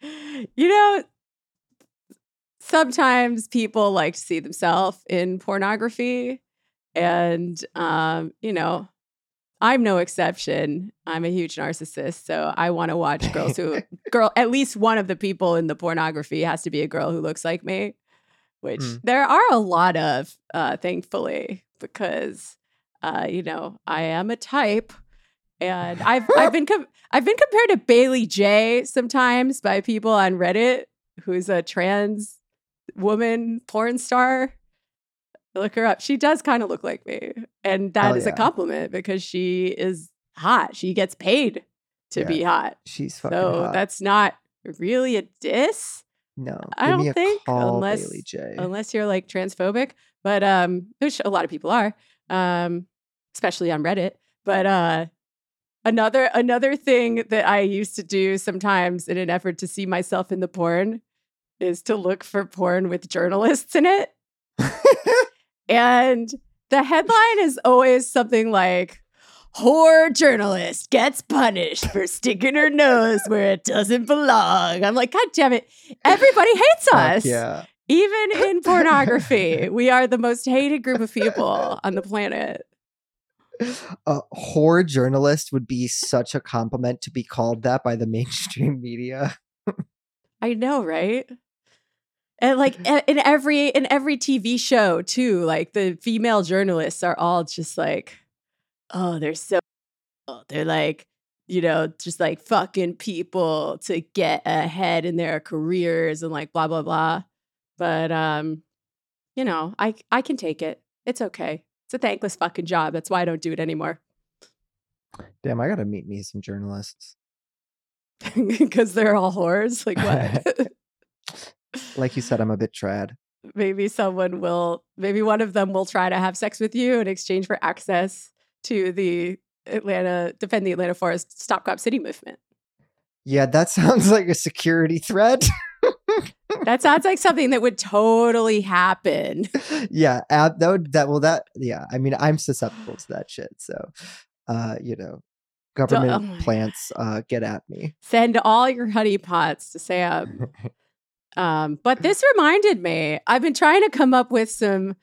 you know, sometimes people like to see themselves in pornography. And, um, you know, I'm no exception. I'm a huge narcissist, so I want to watch girls who [laughs] girl at least one of the people in the pornography has to be a girl who looks like me, which mm. there are a lot of, uh, thankfully, because uh, you know I am a type, and [laughs] I've I've been com- I've been compared to Bailey Jay sometimes by people on Reddit, who's a trans woman porn star look her up. She does kind of look like me. And that Hell is yeah. a compliment because she is hot. She gets paid to yeah, be hot. She's fucking so hot. that's not really a diss. No, I don't think call, unless unless you're like transphobic, but um, which a lot of people are, um, especially on Reddit. But uh, another another thing that I used to do sometimes in an effort to see myself in the porn is to look for porn with journalists in it. [laughs] And the headline is always something like, Whore journalist gets punished for sticking her nose where it doesn't belong. I'm like, God damn it. Everybody hates us. yeah. Even in pornography, [laughs] we are the most hated group of people on the planet. A whore journalist would be such a compliment to be called that by the mainstream media. I know, right? And like in every in every tv show too like the female journalists are all just like oh they're so they're like you know just like fucking people to get ahead in their careers and like blah blah blah. But um you know i i can take it. It's okay. It's a thankless fucking job. That's why i don't do it anymore. Damn i gotta meet me some journalists. [laughs] Because they're all whores? Like what [laughs] [laughs] like you said, I'm a bit trad. Maybe someone will, maybe one of them will try to have sex with you in exchange for access to the Atlanta, defend the Atlanta Forest Stop Cop City movement. Yeah, that [laughs] sounds like a security threat. that sounds like something that would totally happen. [laughs] Yeah, ab- that would that well that yeah. I mean, I'm susceptible to that shit. So, uh, you know, government oh plants uh get at me. Send all your honeypots to Sam. [laughs] Um, but this reminded me, I've been trying to come up with some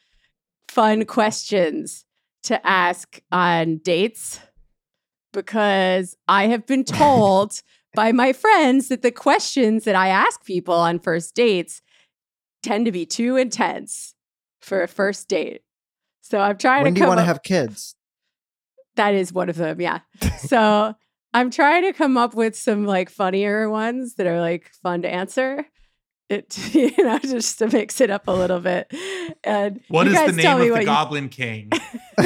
fun questions to ask on dates because I have been [laughs] told by my friends that the questions that I ask people on first dates tend to be too intense for a first date. So I'm trying when to do you want to have kids? that is one of them, yeah. [laughs] So I'm trying to come up with some like funnier ones that are like fun to answer. It [laughs] you know just to mix it up a little bit. And What you is the name of the what you- Goblin King? [laughs]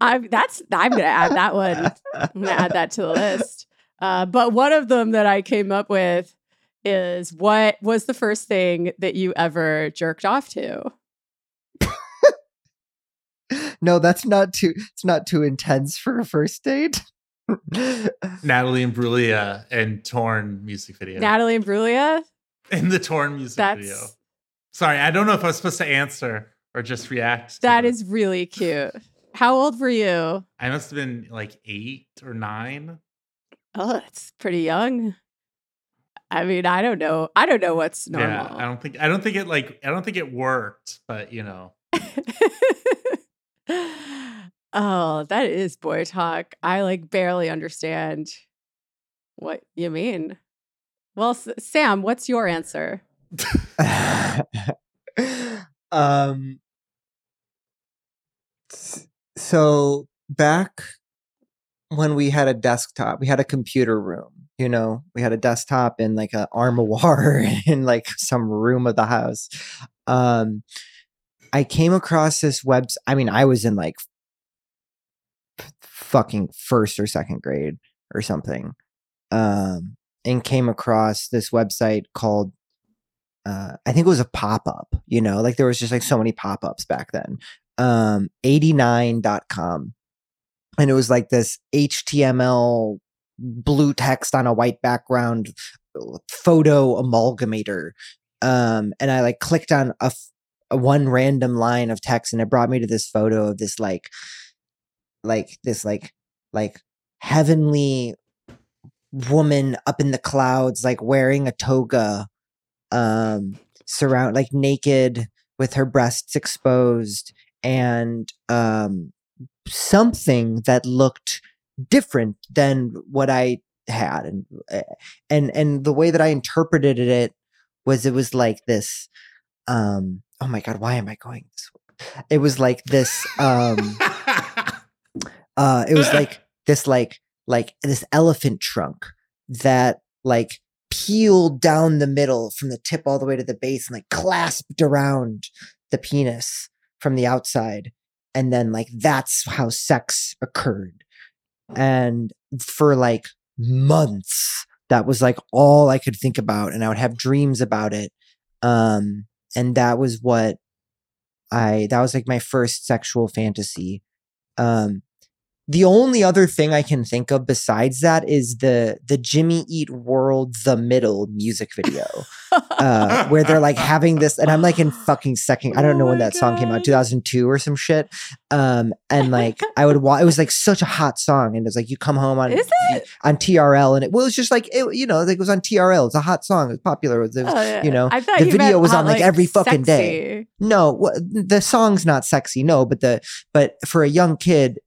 I'm that's I'm gonna add that one. I'm gonna add that to the list. Uh, but one of them that I came up with is what was the first thing that you ever jerked off to? [laughs] no, that's not too. It's not too intense for a first date. [laughs] Natalie Imbruglia and Torn music video. Natalie Imbruglia. in the Torn music That's video. Sorry, I don't know if I was supposed to answer or just react. to that is really cute. How old were you? I must have been like eight or nine. Oh, that's pretty young. I mean, I don't know. I don't know what's normal. Yeah, I don't think I don't think it like I don't think it worked, but you know. [laughs] oh, that is boy talk. I like barely understand what you mean. Well, S- Sam, what's your answer? [laughs] um so back when we had a desktop we had a computer room you know we had a desktop in like a armoire [laughs] in like some room of the house um i came across this website. i mean i was in like fucking first or second grade or something um and came across this website called uh, I think it was a pop up, you know, like there was just like so many pop ups back then. Um, 89.com. And it was like this HTML blue text on a white background uh, photo amalgamator. Um, and I like clicked on a, one random line of text and it brought me to this photo of this like, like this like, like heavenly woman up in the clouds, like wearing a toga um surround like naked with her breasts exposed and um something that looked different than what I had and uh, and and the way that I interpreted it was it was like this um oh my god why am I going this way? it was like this um uh it was [laughs] like this like like this elephant trunk that like peeled down the middle from the tip all the way to the base and like clasped around the penis from the outside. And then like that's how sex occurred. And for like months that was like all i could think about and i would have dreams about it. Um and that was what i that was like my first sexual fantasy. Um the only other thing I can think of besides that is the the Jimmy Eat World the Middle music video, uh, where they're like having this, and I'm like in fucking second. I don't Oh know when that song came out, 2002 or some shit. Um, and like [laughs] I would watch. It was like such a hot song, and it's like you come home on on TRL, and it well, it was just like it, you know, like it was on TRL. It's a hot song. It was popular. It was, Oh, yeah. you know, I the video was on like every fucking day. no, the song's not sexy. No, but the but for a young kid,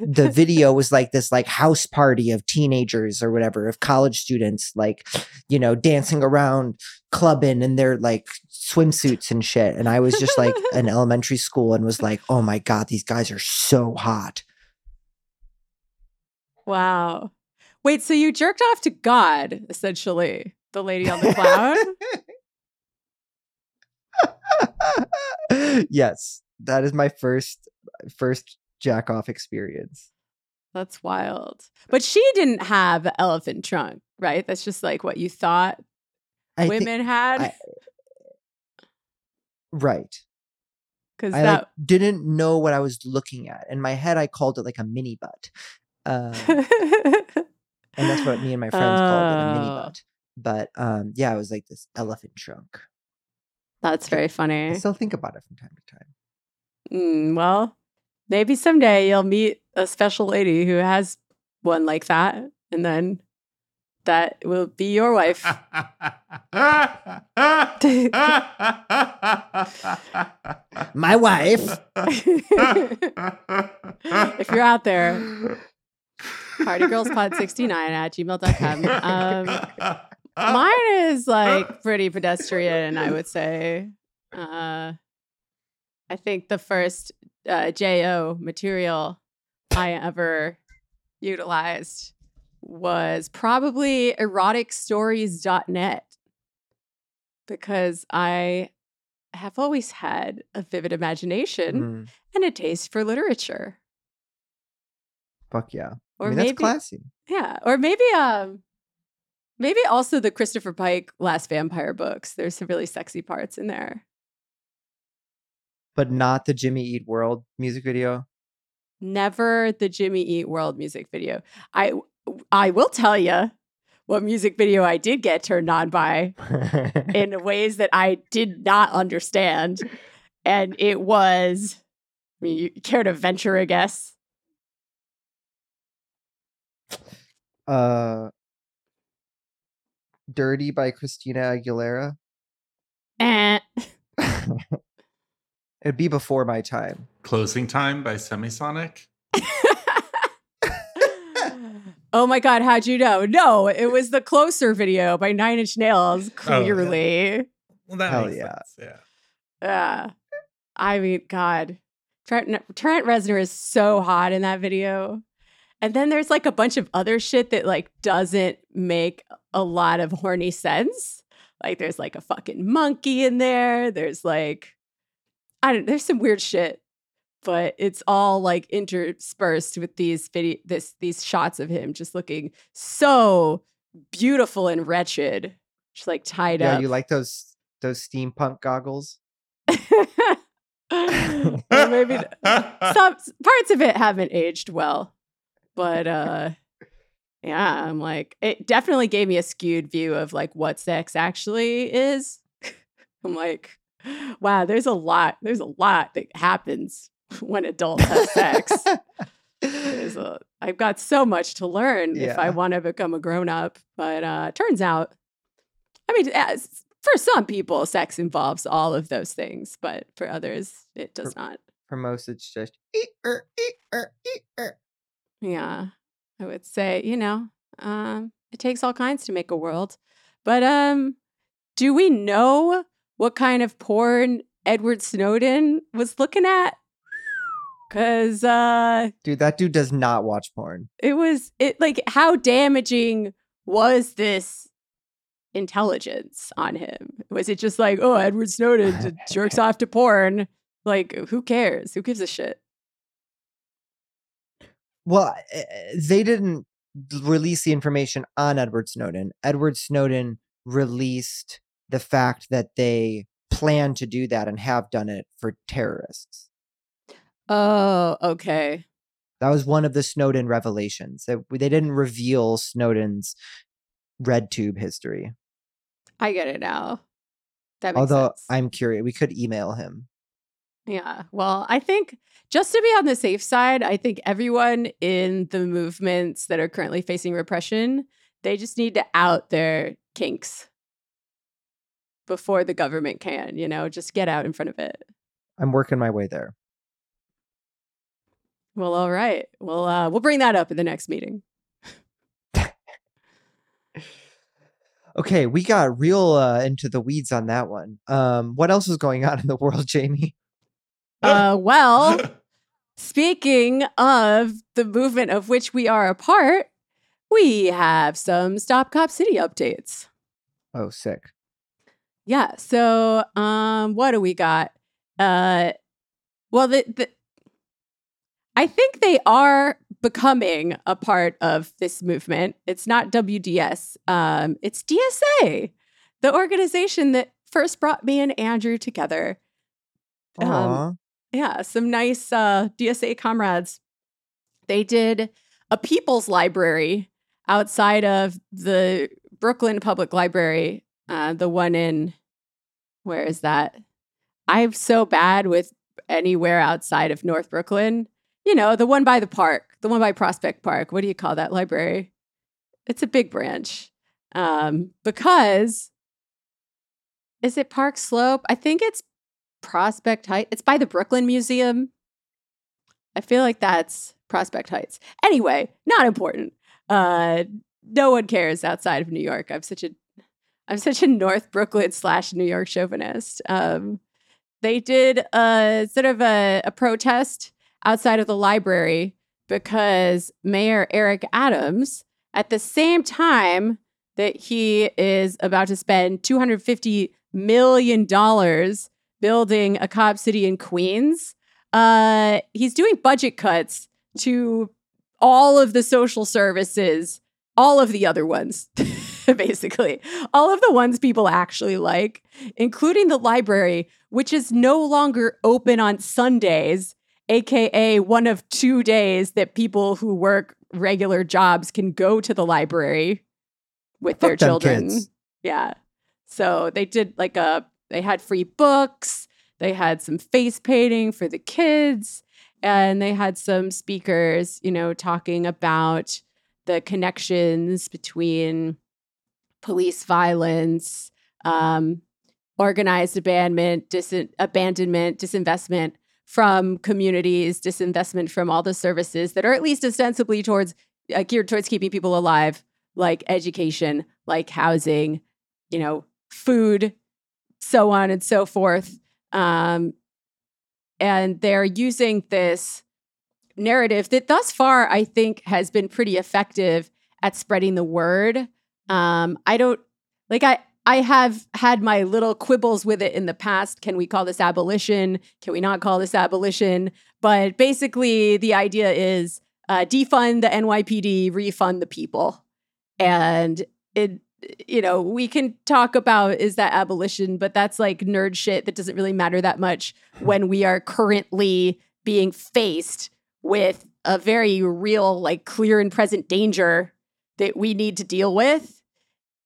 the [laughs] video was like this like house party of teenagers or whatever of college students like you know dancing around clubbing in their like swimsuits and shit and i was just like in [laughs] elementary school and was like oh my god these guys are so hot Wow. Wait, so you jerked off to God, essentially, the lady on the cloud? [laughs] yes that is my first first jack off experience That's wild. But she didn't have elephant trunk, right? That's just like what you thought I women had. I- right Because I that. like didn't know what I was looking at. In my head, I called it like a mini butt, um, [laughs] and that's what me and my friends called it, a mini Oh. butt. But um, yeah, it was like this elephant trunk. That's very funny. I still think about it from time to time. Mm, well, maybe someday you'll meet a special lady who has one like that, and then that will be your wife. [laughs] My wife. [laughs] if you're out there, partygirlspod69 at gmail.com. Um, mine is like pretty pedestrian, I would say. Uh, I think the first uh, JO material I ever utilized was probably eroticstories.net because I have always had a vivid imagination Mm, and a taste for literature. fuck yeah. Or I mean, maybe that's classy. Yeah, or maybe um maybe also the Christopher Pike Last Vampire books. There's some really sexy parts in there. But not the Jimmy Eat World music video. Never the Jimmy Eat World music video. I I will tell you what music video I did get turned on by [laughs] in ways that I did not understand. And it was I mean, you care to venture a guess? uh Dirty by Christina Aguilera. Eh. [laughs] It'd be before my time. Closing Time by Semisonic. [laughs] oh my god, how'd you know? No, it was the closer video by Nine Inch Nails, Oh, yeah. clearly. Well, that Hell makes yeah. sense. Yeah. Yeah. I mean, God. Trent Trent Reznor is so hot in that video. And then there's like a bunch of other shit that like doesn't make a lot of horny sense. Like there's like a fucking monkey in there. There's like I don't there's some weird shit. But it's all like interspersed with these video this these shots of him just looking so beautiful and wretched. Just like tied Yeah, up. Yeah, you like those those steampunk goggles? [laughs] maybe [laughs] some parts of it haven't aged well but uh yeah i'm like it definitely gave me a skewed view of like what sex actually is [laughs] i'm like [laughs] wow there's a lot there's a lot that happens [laughs] when adults have sex [laughs] there's a, i've got so much to learn if i want to become a grown-up but uh turns out i mean as, for some people sex involves all of those things but for others it does For- not For most, it's just "Eek, er, eek, er, eek, er." Yeah, I would say, you know, um, it takes all kinds to make a world. But um, do we know what kind of porn Edward Snowden was looking at? Because uh, Dude, that dude does not watch porn. it was it like how damaging was this intelligence on him? Was it just like, oh, Edward Snowden [laughs] jerks off to porn? Like, who cares? Who gives a shit? Well, eh, they didn't release the information on Edward Snowden. Edward Snowden released the fact that they plan to do that and have done it for terrorists. Oh, okay. That was one of the Snowden revelations. That they didn't reveal Snowden's red tube history. I get it now. That makes Although sense. I'm curious, we could email him. Yeah. Well, I think just to be on the safe side, I think everyone in the movements that are currently facing repression, they just need to out their kinks before the government can, you know, just get out in front of it. I'm working my way there. Well, all right. Well, uh, we'll bring that up in the next meeting. [laughs] Okay, we got real uh, into the weeds on that one. Um, what else is going on in the world, Jamie? [laughs] Uh, well, speaking of the movement of which we are a part, we have some Stop Cop City updates. Oh, sick. Yeah. So, um, what do we got? Uh, well, the, the I think they are becoming a part of this movement. It's not WDS. Um, it's DSA, the organization that first brought me and Andrew together. Um, Yeah, some nice uh, DSA comrades. They did a people's library outside of the Brooklyn Public Library, uh, the one in where is that? I'm so bad with anywhere outside of North Brooklyn. You know, the one by the park, the one by Prospect Park. What do you call that library? It's a big branch. Um, because is it Park Slope? I think it's Prospect Height. It's by the Brooklyn Museum. I feel like that's Prospect Heights. Anyway, not important. Uh, no one cares outside of New York. I'm such a I'm such a North Brooklyn slash New York chauvinist. Um, they did a sort of a, a protest outside of the library because Mayor Eric Adams, at the same time that he is about to spend $250 million building a cop city in Queens, uh, he's doing budget cuts to all of the social services, all of the other ones, [laughs] [laughs] basically, all of the ones people actually like, including the library, which is no longer open on Sundays, aka one of two days that people who work regular jobs can go to the library with their children. kids. Yeah. So they did like a they had free books, they had some face painting for the kids, and they had some speakers, you know, talking about the connections between police violence, um, organized abandonment, dis- abandonment, disinvestment from communities, disinvestment from all the services that are at least ostensibly towards uh, geared towards keeping people alive, like education, like housing, you know, food, so on and so forth. Um, and they're using this narrative that thus far I think has been pretty effective at spreading the word. Um, I don't like I I have had my little quibbles with it in the past. Can we call this abolition? Can we not call this abolition? But basically, the idea is uh, defund the NYPD, refund the people, and it. You know, we can talk about is that abolition, but that's like nerd shit that doesn't really matter that much when we are currently being faced with a very real, like clear and present danger that we need to deal with.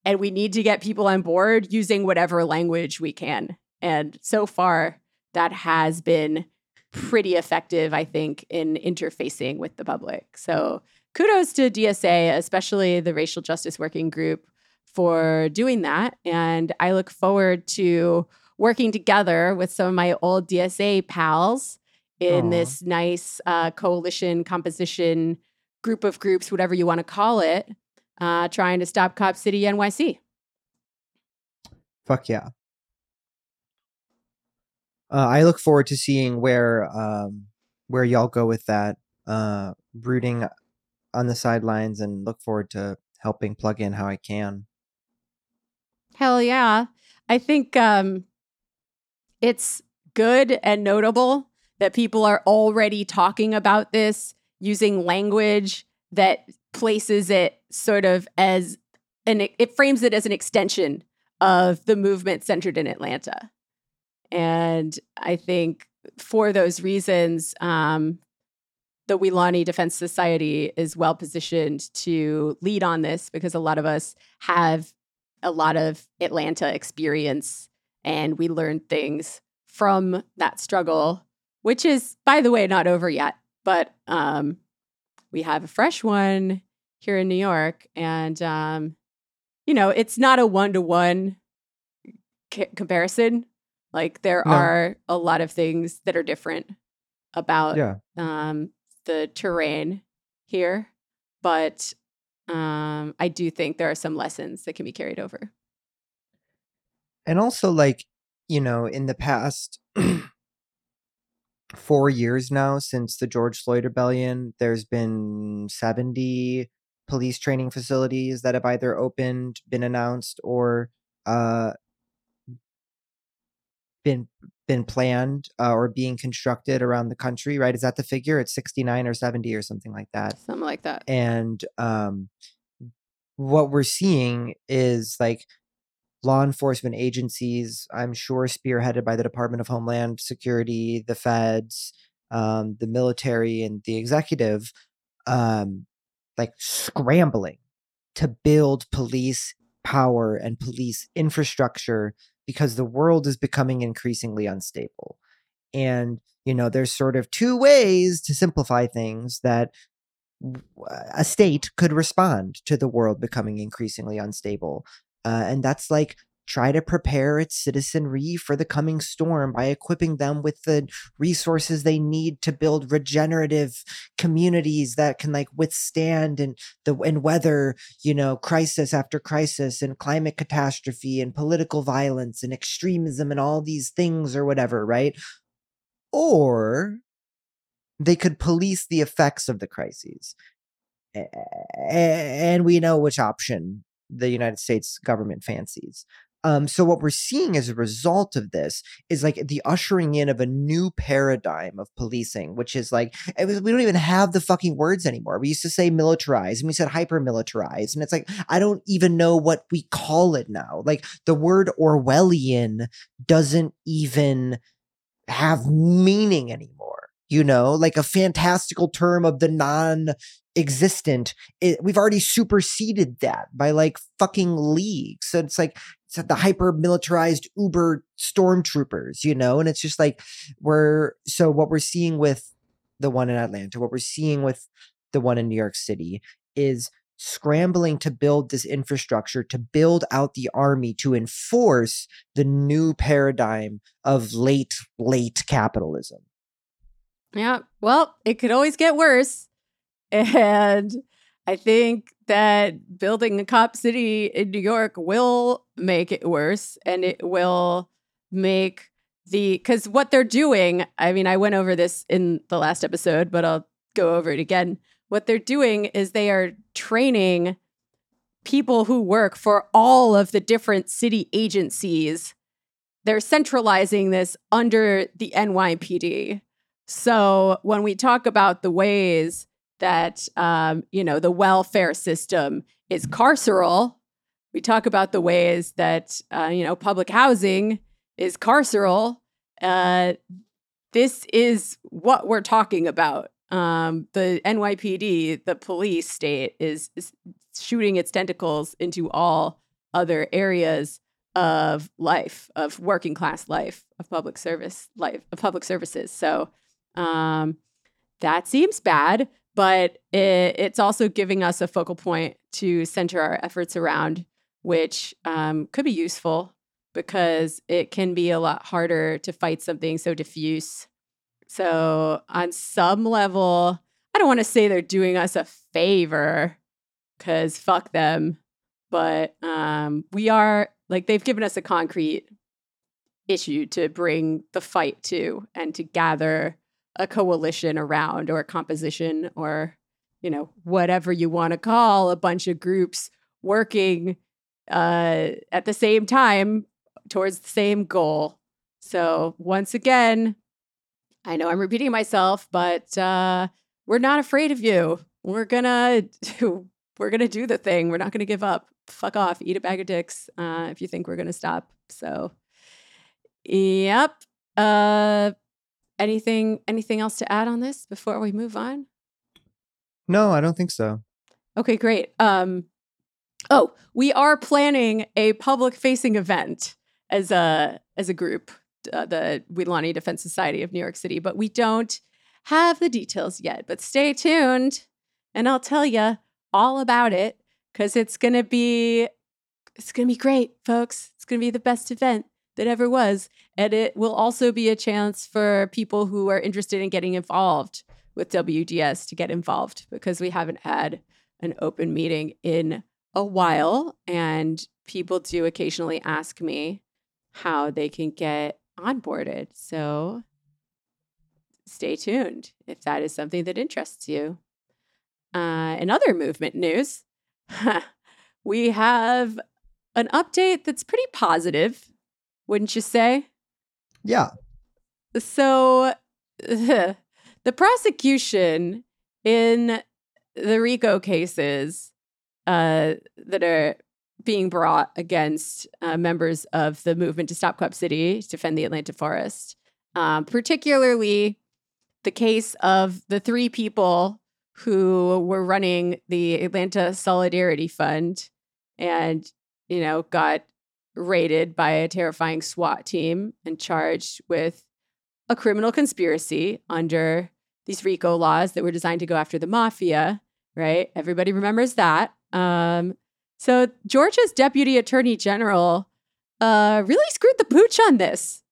And we need to get people on board using whatever language we can. And so far, that has been pretty effective, I think, in interfacing with the public. So kudos to DSA, especially the Racial Justice Working Group, for doing that. And I look forward to working together with some of my old DSA pals in Aw. this nice uh, coalition composition group of groups, whatever you want to call it, uh, trying to stop Cop City NYC. Fuck yeah. Uh, I look forward to seeing where um, where y'all go with that. Uh, brooding on the sidelines and look forward to helping plug in how I can. Hell yeah. I think um, it's good and notable that people are already talking about this using language that places it sort of as an it frames it as an extension of the movement centered in Atlanta. And I think for those reasons, um, the Weelaunee Defense Society is well positioned to lead on this because a lot of us have a lot of Atlanta experience and we learned things from that struggle, which is, by the way, not over yet. But um, we have a fresh one here in New York. And, um, you know, it's not a one to one comparison. Like, there No. are a lot of things that are different about Yeah. um, the terrain here, but um, I do think there are some lessons that can be carried over. And also, like, you know, in the past [clears throat] four years now since the George Floyd rebellion, there's been 70 police training facilities that have either opened, been announced, or uh, been been planned uh, or being constructed around the country, right? Is that the figure? It's 69 or 70 or something like that. Something like that. And um, what we're seeing is like law enforcement agencies, I'm sure spearheaded by the Department of Homeland Security, the feds, um, the military, and the executive, um, like scrambling to build police power and police infrastructure because the world is becoming increasingly unstable. And, you know, there's sort of two ways to simplify things that a state could respond to the world becoming increasingly unstable. Uh, and that's like try to prepare its citizenry for the coming storm by equipping them with the resources they need to build regenerative communities that can like withstand and the and weather you know crisis after crisis and climate catastrophe and political violence and extremism and all these things or whatever right? Or they could police the effects of the crises. And we know which option the United States government fancies. Um, so what we're seeing as a result of this is like the ushering in of a new paradigm of policing, which is like was, we don't even have the fucking words anymore. We used to say militarized, and we said hyper militarized, and it's like I don't even know what we call it now. Like the word Orwellian doesn't even have meaning anymore. You know, like a fantastical term of the non existent. It, we've already superseded that by like fucking leagues. So it's like it's the hyper militarized Uber stormtroopers, you know, and it's just like we're so what we're seeing with the one in Atlanta, what we're seeing with the one in New York City is scrambling to build this infrastructure to build out the army to enforce the new paradigm of late late capitalism. Yeah, well, it could always get worse. And I think that building a cop city in New York will make it worse and it will make the because what they're doing, I mean, I went over this in the last episode, but I'll go over it again. What they're doing is they are training people who work for all of the different city agencies. They're centralizing this under the NYPD. So when we talk about the ways that um, you know the welfare system is carceral. We talk about the ways that uh, you know public housing is carceral. Uh, this is what we're talking about. Um, the NYPD, the police state, is, is shooting its tentacles into all other areas of life, of working class life, of public service life, of public services. So um, that seems bad but it, it's also giving us a focal point to center our efforts around, which um, could be useful because it can be a lot harder to fight something so diffuse. So, on some level, I don't want to say they're doing us a favor because fuck them, but um, we are like they've given us a concrete issue to bring the fight to and to gather a coalition around or a composition or you know whatever you want to call a bunch of groups working uh, at the same time towards the same goal. So once again i know i'm repeating myself but uh, we're not afraid of you. We're gonna do, [laughs] we're gonna do the thing. We're not gonna give up. Fuck off. Eat a bag of dicks uh, if you think we're gonna stop. So yep uh anything anything else to add on this before we move on? No, I don't think so. Okay, great. Um oh, we are planning a public facing event as a as a group, uh, the Weelaunee Defense Society of New York City, but we don't have the details yet. But stay tuned and I'll tell you all about it cuz it's going to be it's going to be great, folks. It's going to be the best event that ever was. And it will also be a chance for people who are interested in getting involved with WDS to get involved because we haven't had an open meeting in a while. And people do occasionally ask me how they can get onboarded. So stay tuned if that is something that interests you. Uh, movement news, [laughs] we have an update that's pretty positive wouldn't you say? Yeah. So [laughs] the prosecution in the RICO cases uh, that are being brought against uh, members of the movement to stop Cop City, to defend the Atlanta forest, um, particularly the case of the three people who were running the Atlanta Solidarity Fund and, you know, got raided by a terrifying SWAT team and charged with a criminal conspiracy under these RICO laws that were designed to go after the mafia, right? Everybody remembers that. Um, so Georgia's deputy attorney general uh, really screwed the pooch on this.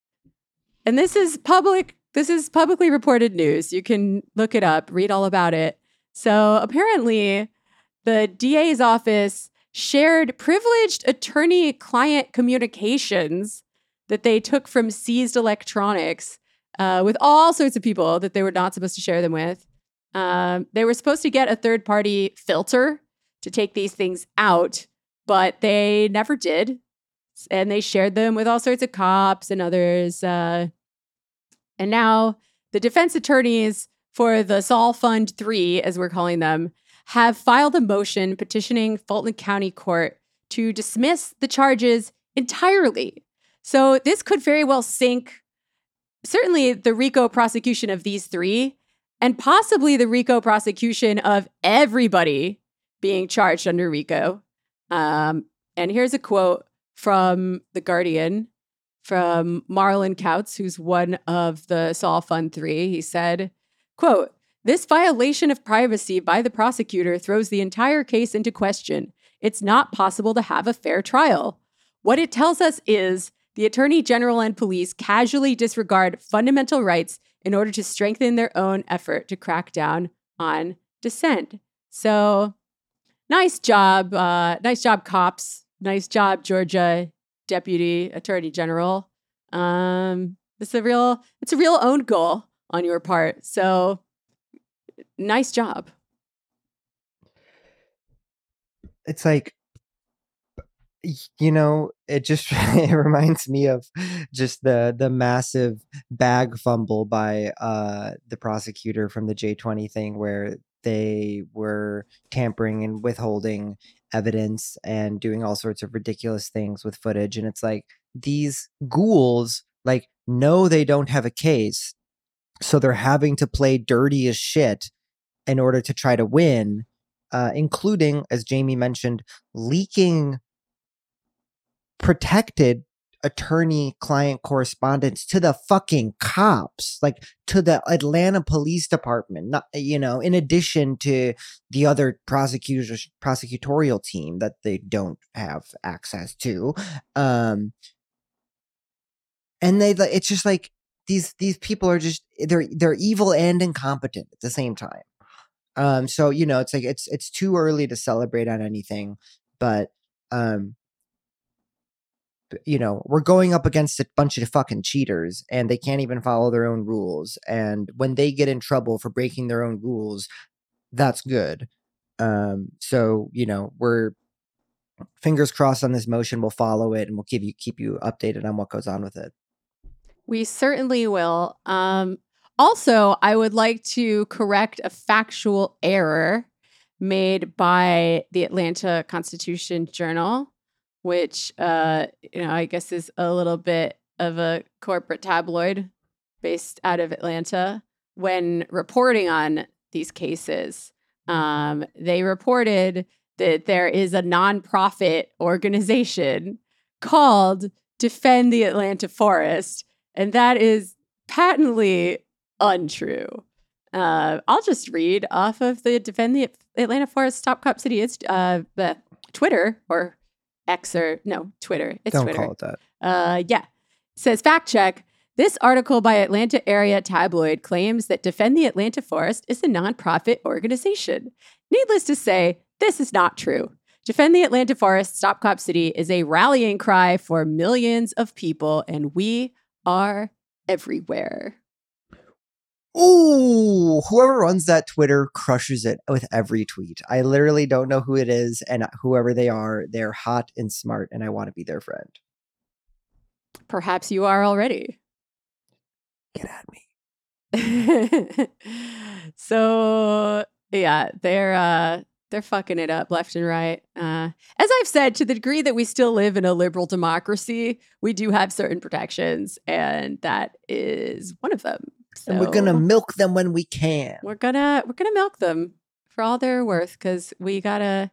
And this is public. This is publicly reported news. You can look it up, read all about it. So apparently, the DA's office shared privileged attorney client communications that they took from seized electronics uh, with all sorts of people that they were not supposed to share them with. Um, they were supposed to get a third party filter to take these things out, but they never did. And they shared them with all sorts of cops and others. Uh, and now the defense attorneys for the Sol Fund 3, as we're calling them, have filed a motion petitioning Fulton County Court to dismiss the charges entirely. So this could very well sink certainly the RICO prosecution of these three and possibly the RICO prosecution of everybody being charged under RICO. Um, and here's a quote from The Guardian from Marlon Kautz, who's one of the Sol Fund 3. He said, quote, this violation of privacy by the prosecutor throws the entire case into question. It's not possible to have a fair trial. What it tells us is the attorney general and police casually disregard fundamental rights in order to strengthen their own effort to crack down on dissent. So, nice job, uh, nice job, cops. Nice job, Georgia Deputy Attorney General. Um, it's a real, it's a real own goal on your part. So, nice job. It's like you know it just [laughs] it reminds me of just the the massive bag fumble by uh the prosecutor from the J20 thing where they were tampering and withholding evidence and doing all sorts of ridiculous things with footage and it's like these ghouls like no they don't have a case so they're having to play dirty as shit in order to try to win, uh, including, as Jamie mentioned, leaking protected attorney client correspondence to the fucking cops like to the Atlanta Police Department not you know in addition to the other prosecutors prosecutorial team that they don't have access to um and they it's just like these these people are just they're they're evil and incompetent at the same time um, so you know, it's like it's it's too early to celebrate on anything, but um, you know, we're going up against a bunch of fucking cheaters and they can't even follow their own rules. And when they get in trouble for breaking their own rules, that's good. Um, so, you know, we're fingers crossed on this motion. We'll follow it and we'll give you keep you updated on what goes on with it. We certainly will. Um, also, I would like to correct a factual error made by the Atlanta Constitution Journal, which uh, you know I guess is a little bit of a corporate tabloid based out of Atlanta. When reporting on these cases, um, they reported that there is a nonprofit organization called Defend the Atlanta Forest, and that is patently untrue. Uh, I'll just read off of the Defend the Atlanta Forest Stop Cop City. It's uh, the Twitter or X or no, Twitter. It's Don't Twitter. call it that. Uh, yeah. It says fact check. This article by Atlanta Area Tabloid claims that Defend the Atlanta Forest is a nonprofit organization. Needless to say, this is not true. Defend the Atlanta Forest, Stop Cop City is a rallying cry for millions of people, and we are everywhere. Ooh, whoever runs that Twitter crushes it with every tweet. I literally don't know who it is, and whoever they are, they're hot and smart, and I want to be their friend. Perhaps you are already. Get at me. [laughs] so yeah, they're uh they're fucking it up left and right. Uh, as I've said, to the degree that we still live in a liberal democracy, we do have certain protections, and that is one of them. So and we're gonna milk them when we can. We're gonna we're gonna milk them for all they're worth because we gotta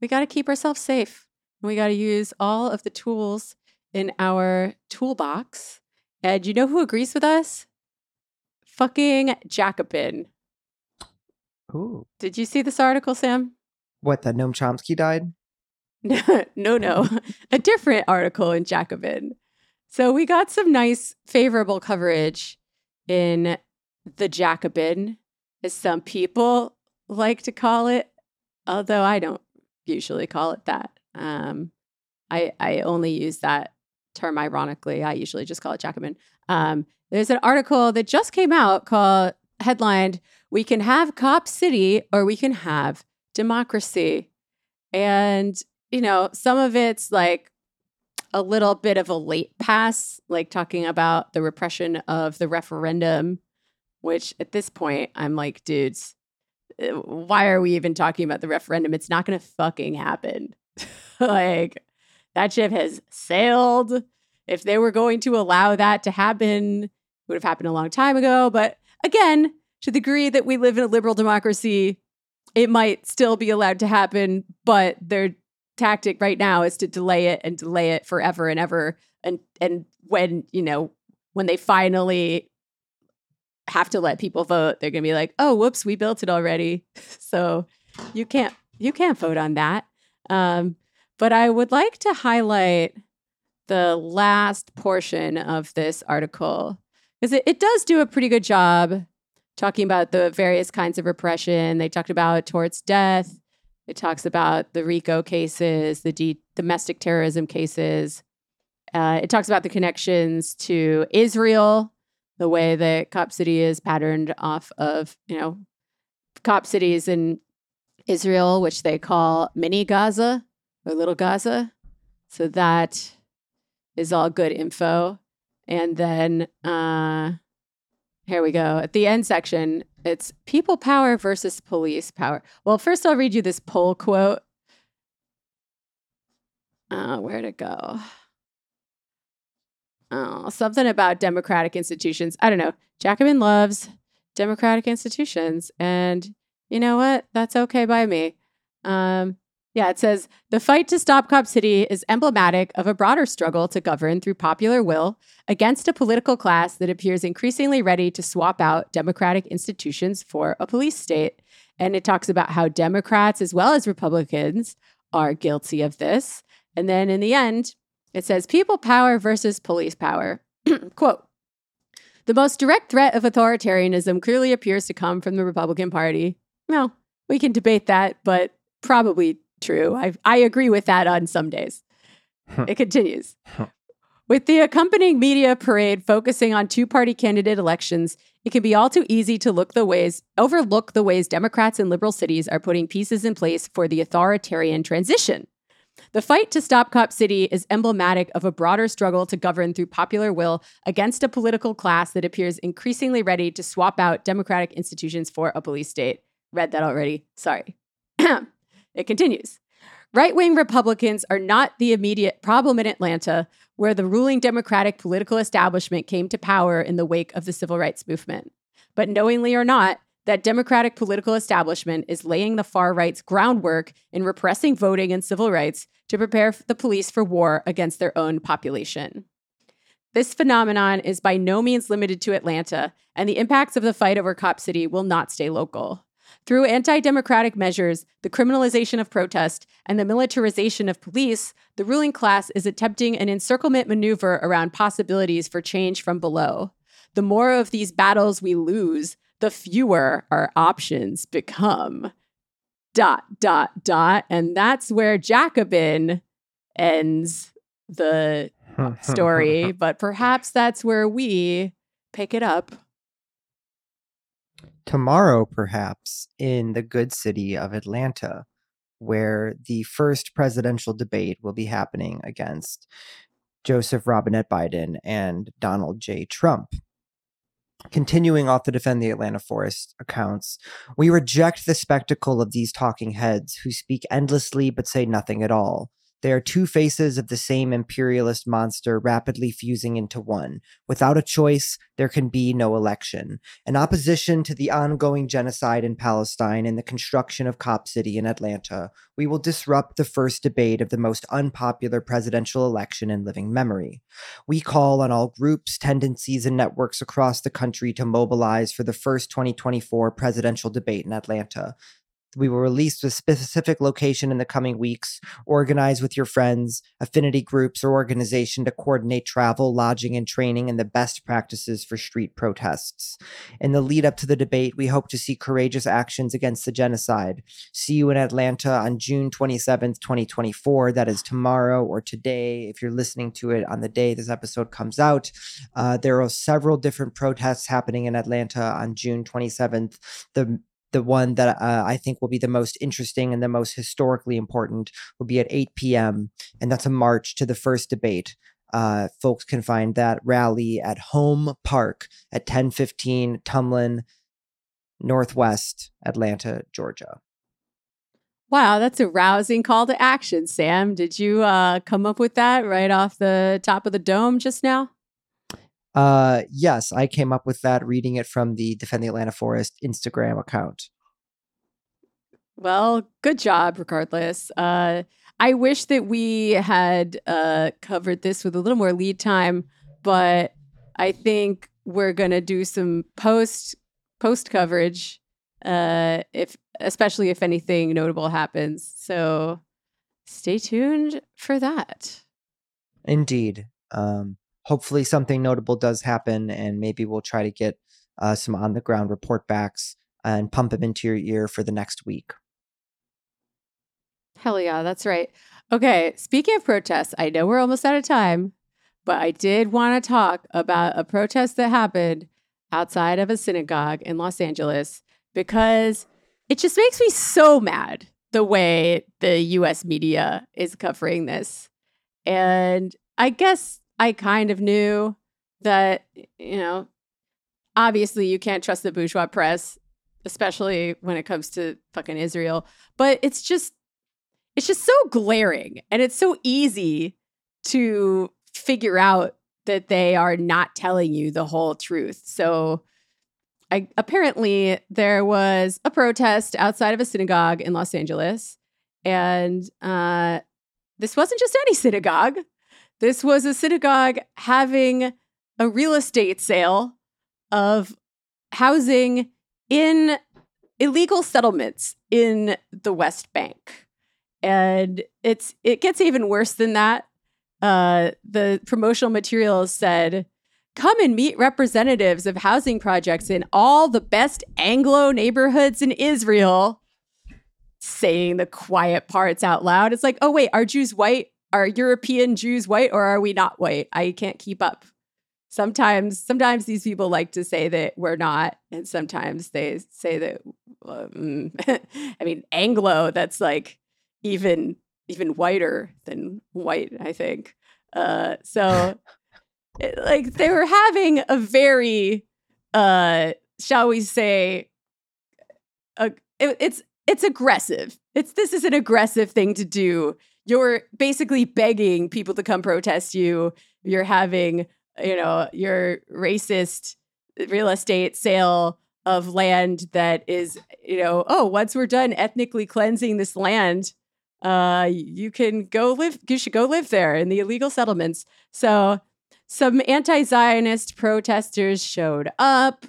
we gotta keep ourselves safe. We gotta use all of the tools in our toolbox. And you know who agrees with us? Fucking Jacobin. Ooh. Did you see this article, Sam? What, that Noam Chomsky died? [laughs] no, no, [laughs] a different article in Jacobin. So we got some nice, favorable coverage in the Jacobin, as some people like to call it, although I don't usually call it that. Um, I I only use that term ironically. I usually just call it Jacobin. Um, there's an article that just came out called headlined "We can have Cop City or we can have democracy," and you know some of it's like a little bit of a late pass, like talking about the repression of the referendum, which at this point I'm like, dudes, uh, why are we even talking about the referendum? It's not going to fucking happen. [laughs] like that ship has sailed. If they were going to allow that to happen, it would have happened a long time ago. But again, to the degree that we live in a liberal democracy, it might still be allowed to happen, but their tactic right now is to delay it and delay it forever and ever. And and when, you know, when they finally have to let people vote, they're gonna be like, oh, whoops, we built it already. [laughs] so you can't you can't vote on that. Um, but I would like to highlight the last portion of this article because it, it does do a pretty good job talking about the various kinds of repression. They talked about towards death. It talks about the RICO cases, the de- domestic terrorism cases. Uh, it talks about the connections to Israel, the way that Cop City is patterned off of, you know, cop cities in Israel, which they call mini Gaza or little Gaza. So that is all good info. And then uh, here we go. At the end section, it's people power versus police power. Well, first I'll read you this poll quote. Uh, where'd it go? Oh, something about democratic institutions. I don't know. Jacobin loves democratic institutions. And you know what? That's okay by me. Um, yeah, it says the fight to stop Cop City is emblematic of a broader struggle to govern through popular will against a political class that appears increasingly ready to swap out democratic institutions for a police state. And it talks about how Democrats as well as Republicans are guilty of this. And then in the end, it says people power versus police power. [clears throat] Quote The most direct threat of authoritarianism clearly appears to come from the Republican Party. Well, we can debate that, but probably true. I, I agree with that on some days. it continues. With the accompanying media parade focusing on two party candidate elections, it can be all too easy to look the ways overlook the ways Democrats in liberal cities are putting pieces in place for the authoritarian transition. The fight to stop Cop City is emblematic of a broader struggle to govern through popular will against a political class that appears increasingly ready to swap out democratic institutions for a police state. Read that already. Sorry. [clears throat] It continues. Right wing Republicans are not the immediate problem in Atlanta, where the ruling Democratic political establishment came to power in the wake of the civil rights movement. But knowingly or not, that Democratic political establishment is laying the far right's groundwork in repressing voting and civil rights to prepare the police for war against their own population. This phenomenon is by no means limited to Atlanta, and the impacts of the fight over Cop City will not stay local. Through anti democratic measures, the criminalization of protest, and the militarization of police, the ruling class is attempting an encirclement maneuver around possibilities for change from below. The more of these battles we lose, the fewer our options become. Dot, dot, dot. And that's where Jacobin ends the [laughs] story, but perhaps that's where we pick it up tomorrow, perhaps, in the good city of Atlanta, where the first presidential debate will be happening against Joseph Robinette Biden and Donald J. Trump. Continuing off the Defend the Atlanta Forest accounts, we reject the spectacle of these talking heads who speak endlessly but say nothing at all. They are two faces of the same imperialist monster rapidly fusing into one. Without a choice, there can be no election. In opposition to the ongoing genocide in Palestine and the construction of Cop City in Atlanta, we will disrupt the first debate of the most unpopular presidential election in living memory. We call on all groups, tendencies, and networks across the country to mobilize for the first 2024 presidential debate in Atlanta. We will release the specific location in the coming weeks. Organize with your friends, affinity groups, or organization to coordinate travel, lodging, and training and the best practices for street protests. In the lead up to the debate, we hope to see courageous actions against the genocide. See you in Atlanta on June 27th, 2024. That is tomorrow or today. If you're listening to it on the day this episode comes out, uh, there are several different protests happening in Atlanta on June 27th. The the one that uh, I think will be the most interesting and the most historically important will be at 8 p.m. and that's a march to the first debate. Uh, folks can find that rally at Home Park at 1015 Tumlin, Northwest Atlanta, Georgia. Wow, that's a rousing call to action, Sam. Did you uh, come up with that right off the top of the dome just now? Uh, yes, I came up with that reading it from the Defend the Atlanta Forest Instagram account. Well, good job, regardless. Uh, I wish that we had uh, covered this with a little more lead time, but I think we're gonna do some post post coverage, uh, if especially if anything notable happens. So stay tuned for that. Indeed. Um, hopefully something notable does happen and maybe we'll try to get uh, some on the ground report backs and pump them into your ear for the next week. Hell yeah, that's right. Okay, speaking of protests, I know we're almost out of time, but I did want to talk about a protest that happened outside of a synagogue in Los Angeles because it just makes me so mad the way the US media is covering this. And I guess I kind of knew that, you know, obviously you can't trust the bourgeois press, especially when it comes to fucking Israel. But it's just, it's just so glaring and it's so easy to figure out that they are not telling you the whole truth. So, I, apparently, there was a protest outside of a synagogue in Los Angeles. And uh, this wasn't just any synagogue. This was a synagogue having a real estate sale of housing in illegal settlements in the West Bank. And it's it gets even worse than that. Uh, the promotional materials said, "Come and meet representatives of housing projects in all the best Anglo neighborhoods in Israel." Saying the quiet parts out loud. It's like, oh wait, are Jews white? Are European Jews white or are we not white? I can't keep up. Sometimes, sometimes these people like to say that we're not, and sometimes they say that. Um, [laughs] I mean, Anglo. That's like even even whiter than white. I think. Uh, so, it, like, they were having a very, uh, shall we say, a, it, it's it's aggressive. It's this is an aggressive thing to do you're basically begging people to come protest you. You're having, you know, your racist real estate sale of land that is, you know, oh, once we're done ethnically cleansing this land, uh, you can go live, you should go live there in the illegal settlements. So some anti-Zionist protesters showed up.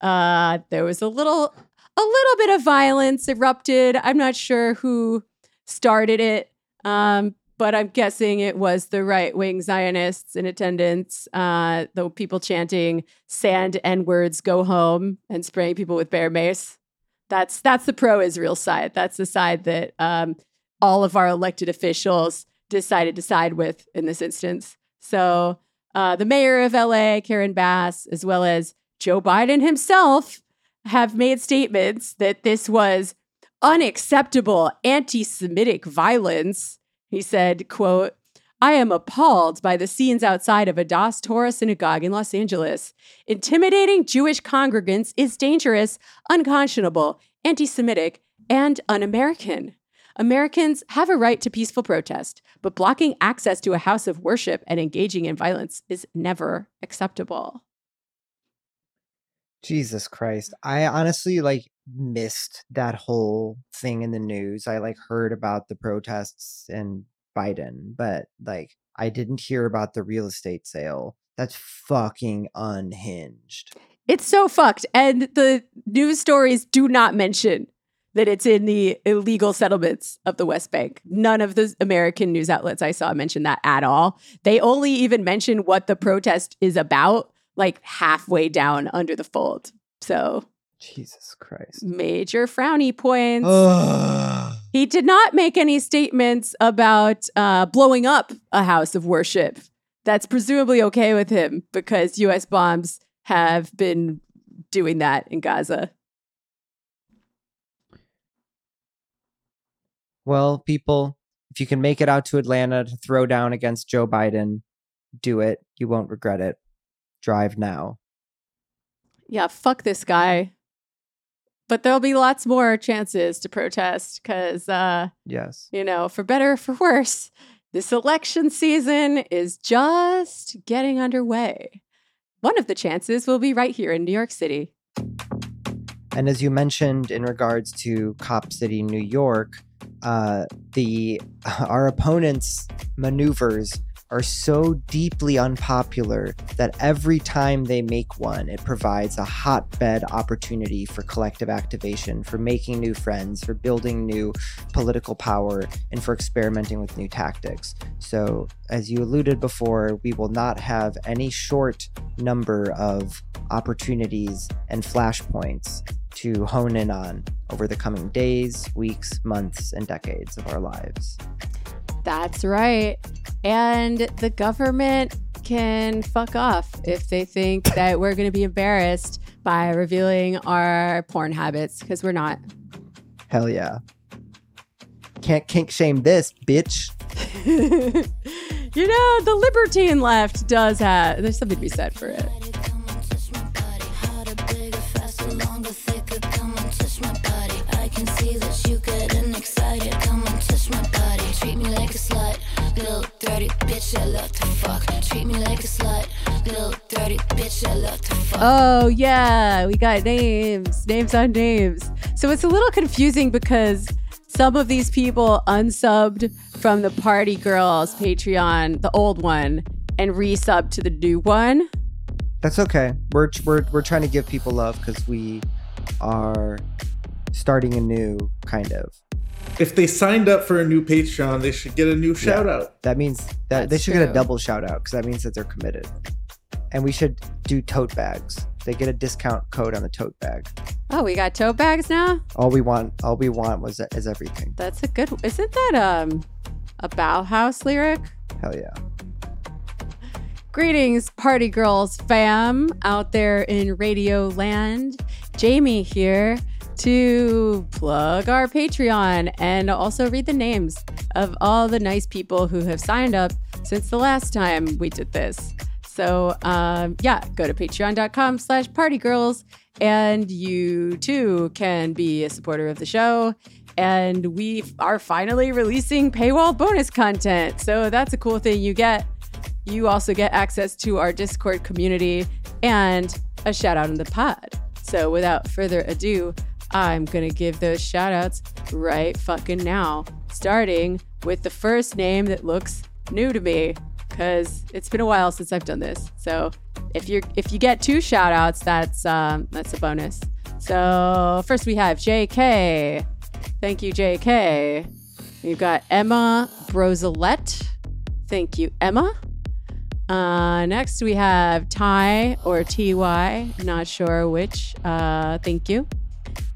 Uh, there was a little, a little bit of violence erupted. I'm not sure who started it. Um, but I'm guessing it was the right wing Zionists in attendance, uh, the people chanting "sand n words, go home" and spraying people with bear mace. That's that's the pro-Israel side. That's the side that um, all of our elected officials decided to side with in this instance. So uh, the mayor of LA, Karen Bass, as well as Joe Biden himself, have made statements that this was unacceptable anti-Semitic violence. He said, quote, I am appalled by the scenes outside of Adas Torah synagogue in Los Angeles. Intimidating Jewish congregants is dangerous, unconscionable, anti Semitic, and un American. Americans have a right to peaceful protest, but blocking access to a house of worship and engaging in violence is never acceptable. Jesus Christ. I honestly like missed that whole thing in the news. I like heard about the protests and Biden, but like I didn't hear about the real estate sale. That's fucking unhinged. It's so fucked. And the news stories do not mention that it's in the illegal settlements of the West Bank. None of the American news outlets I saw mention that at all. They only even mention what the protest is about, like halfway down under the fold. So, Jesus Christ. major frowny points. He did not make any statements about uh, blowing up a house of worship. That's presumably okay with him because US bombs have been doing that in Gaza. Well, people, if you can make it out to Atlanta to throw down against Joe Biden, do it. You won't regret it. Drive now. Yeah, fuck this guy. But there'll be lots more chances to protest because, uh, Yes. you know, for better or for worse, this election season is just getting underway. One of the chances will be right here in New York City. And as you mentioned in regards to Cop City, New York, uh, the [laughs] our opponents' maneuvers are so deeply unpopular that every time they make one, it provides a hotbed opportunity for collective activation, for making new friends, for building new political power, and for experimenting with new tactics. So, as you alluded before, we will not have any short number of opportunities and flashpoints to hone in on over the coming days, weeks, months, and decades of our lives. That's right. And the government can fuck off if they think that we're going to be embarrassed by revealing our porn habits because we're not. Hell yeah. Can't kink shame this, bitch. [laughs] you know, the libertine left does have, there's something to be said for it. Treat me like a slut, little dirty bitch. I love to fuck. Treat me like a slut, little dirty bitch. I love to fuck. Oh, yeah, we got names, names on names. So it's a little confusing because some of these people unsubbed from the Party Girls Patreon, the old one, and resubbed to the new one. That's okay. We're we're we're trying to give people love because we are starting anew, kind of. If they signed up for a new Patreon, they should get a new shout out. That means that they That's should get a double shout out because that means that they're committed. And we should do tote bags. They get a discount code on the tote bag. Oh, we got tote bags now? All we want, all we want was is everything. That's a good Isn't that um a Bauhaus lyric? Hell yeah. Greetings, Party Girls fam out there in Radio Land. Jamie here to plug our Patreon and also read the names of all the nice people who have signed up since the last time we did this. So um, yeah, go to patreon.com slash partygirls and you too can be a supporter of the show. And we are finally releasing paywall bonus content. So that's a cool thing you get. You also get access to our Discord community and a shout out in the pod. So without further ado, I'm going to give those shout outs right fucking now, starting with the first name that looks new to me cuz it's been a while since I've done this. So if you if you get two shout outs, that's um that's a bonus. So first we have JK. Thank you JK. We've got Emma Broselette. Thank you Emma. Uh, next, we have Ty or TY, not sure which. Uh, thank you.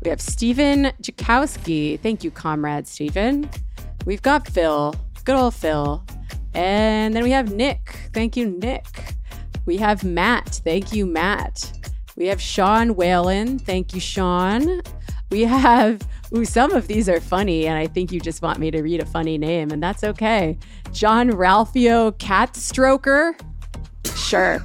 We have Stephen Jakowski. Thank you, comrade Stephen. We've got Phil, good old Phil. And then we have Nick. Thank you, Nick. We have Matt. Thank you, Matt. We have Sean Whalen. Thank you, Sean. We have, ooh, some of these are funny, and I think you just want me to read a funny name, and that's okay. John Ralphio Cat Stroker. Sure.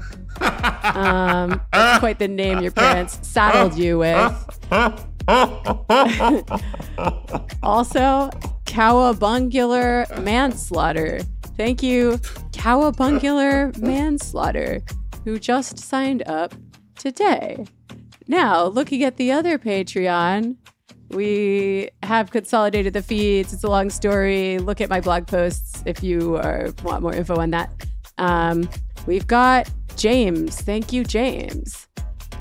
Um, that's quite the name your parents saddled you with. [laughs] also, cowabungular manslaughter. Thank you, cowabungular manslaughter, who just signed up today. Now, looking at the other Patreon, we have consolidated the feeds. It's a long story. Look at my blog posts if you are, want more info on that. Um, we've got James. Thank you, James.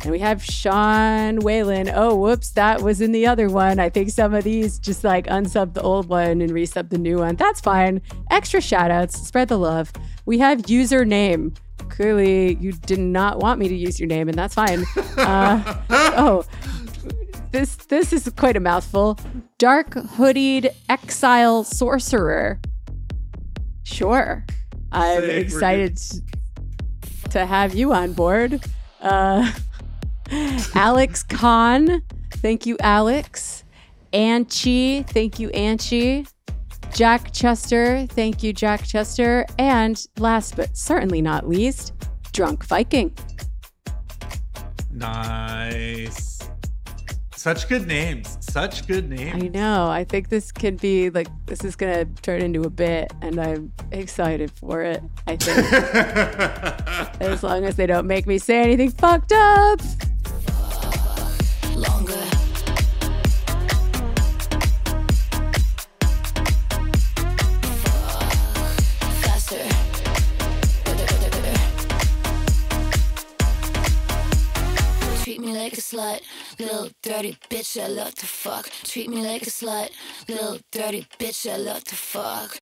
And we have Sean Whalen. Oh, whoops, that was in the other one. I think some of these just like unsub the old one and resub the new one. That's fine. Extra shout outs, spread the love. We have username. Clearly, you did not want me to use your name, and that's fine. [laughs] Uh, oh, this this is quite a mouthful. Dark hoodied exile sorcerer. Sure, I'm Sick, excited to have you on board. Uh, Alex Kahn, thank you, Alex. Anchi, thank you, Anchi. Jack Chester, thank you, Jack Chester. And last but certainly not least, Drunk Viking. Nice. Such good names. Such good names. I know. I think this could be like this is gonna turn into a bit, and I'm excited for it. I think [laughs] as long as they don't make me say anything fucked up. longer. Slut, little dirty bitch. I love to fuck. Treat me like a slut, little dirty bitch. I love to fuck.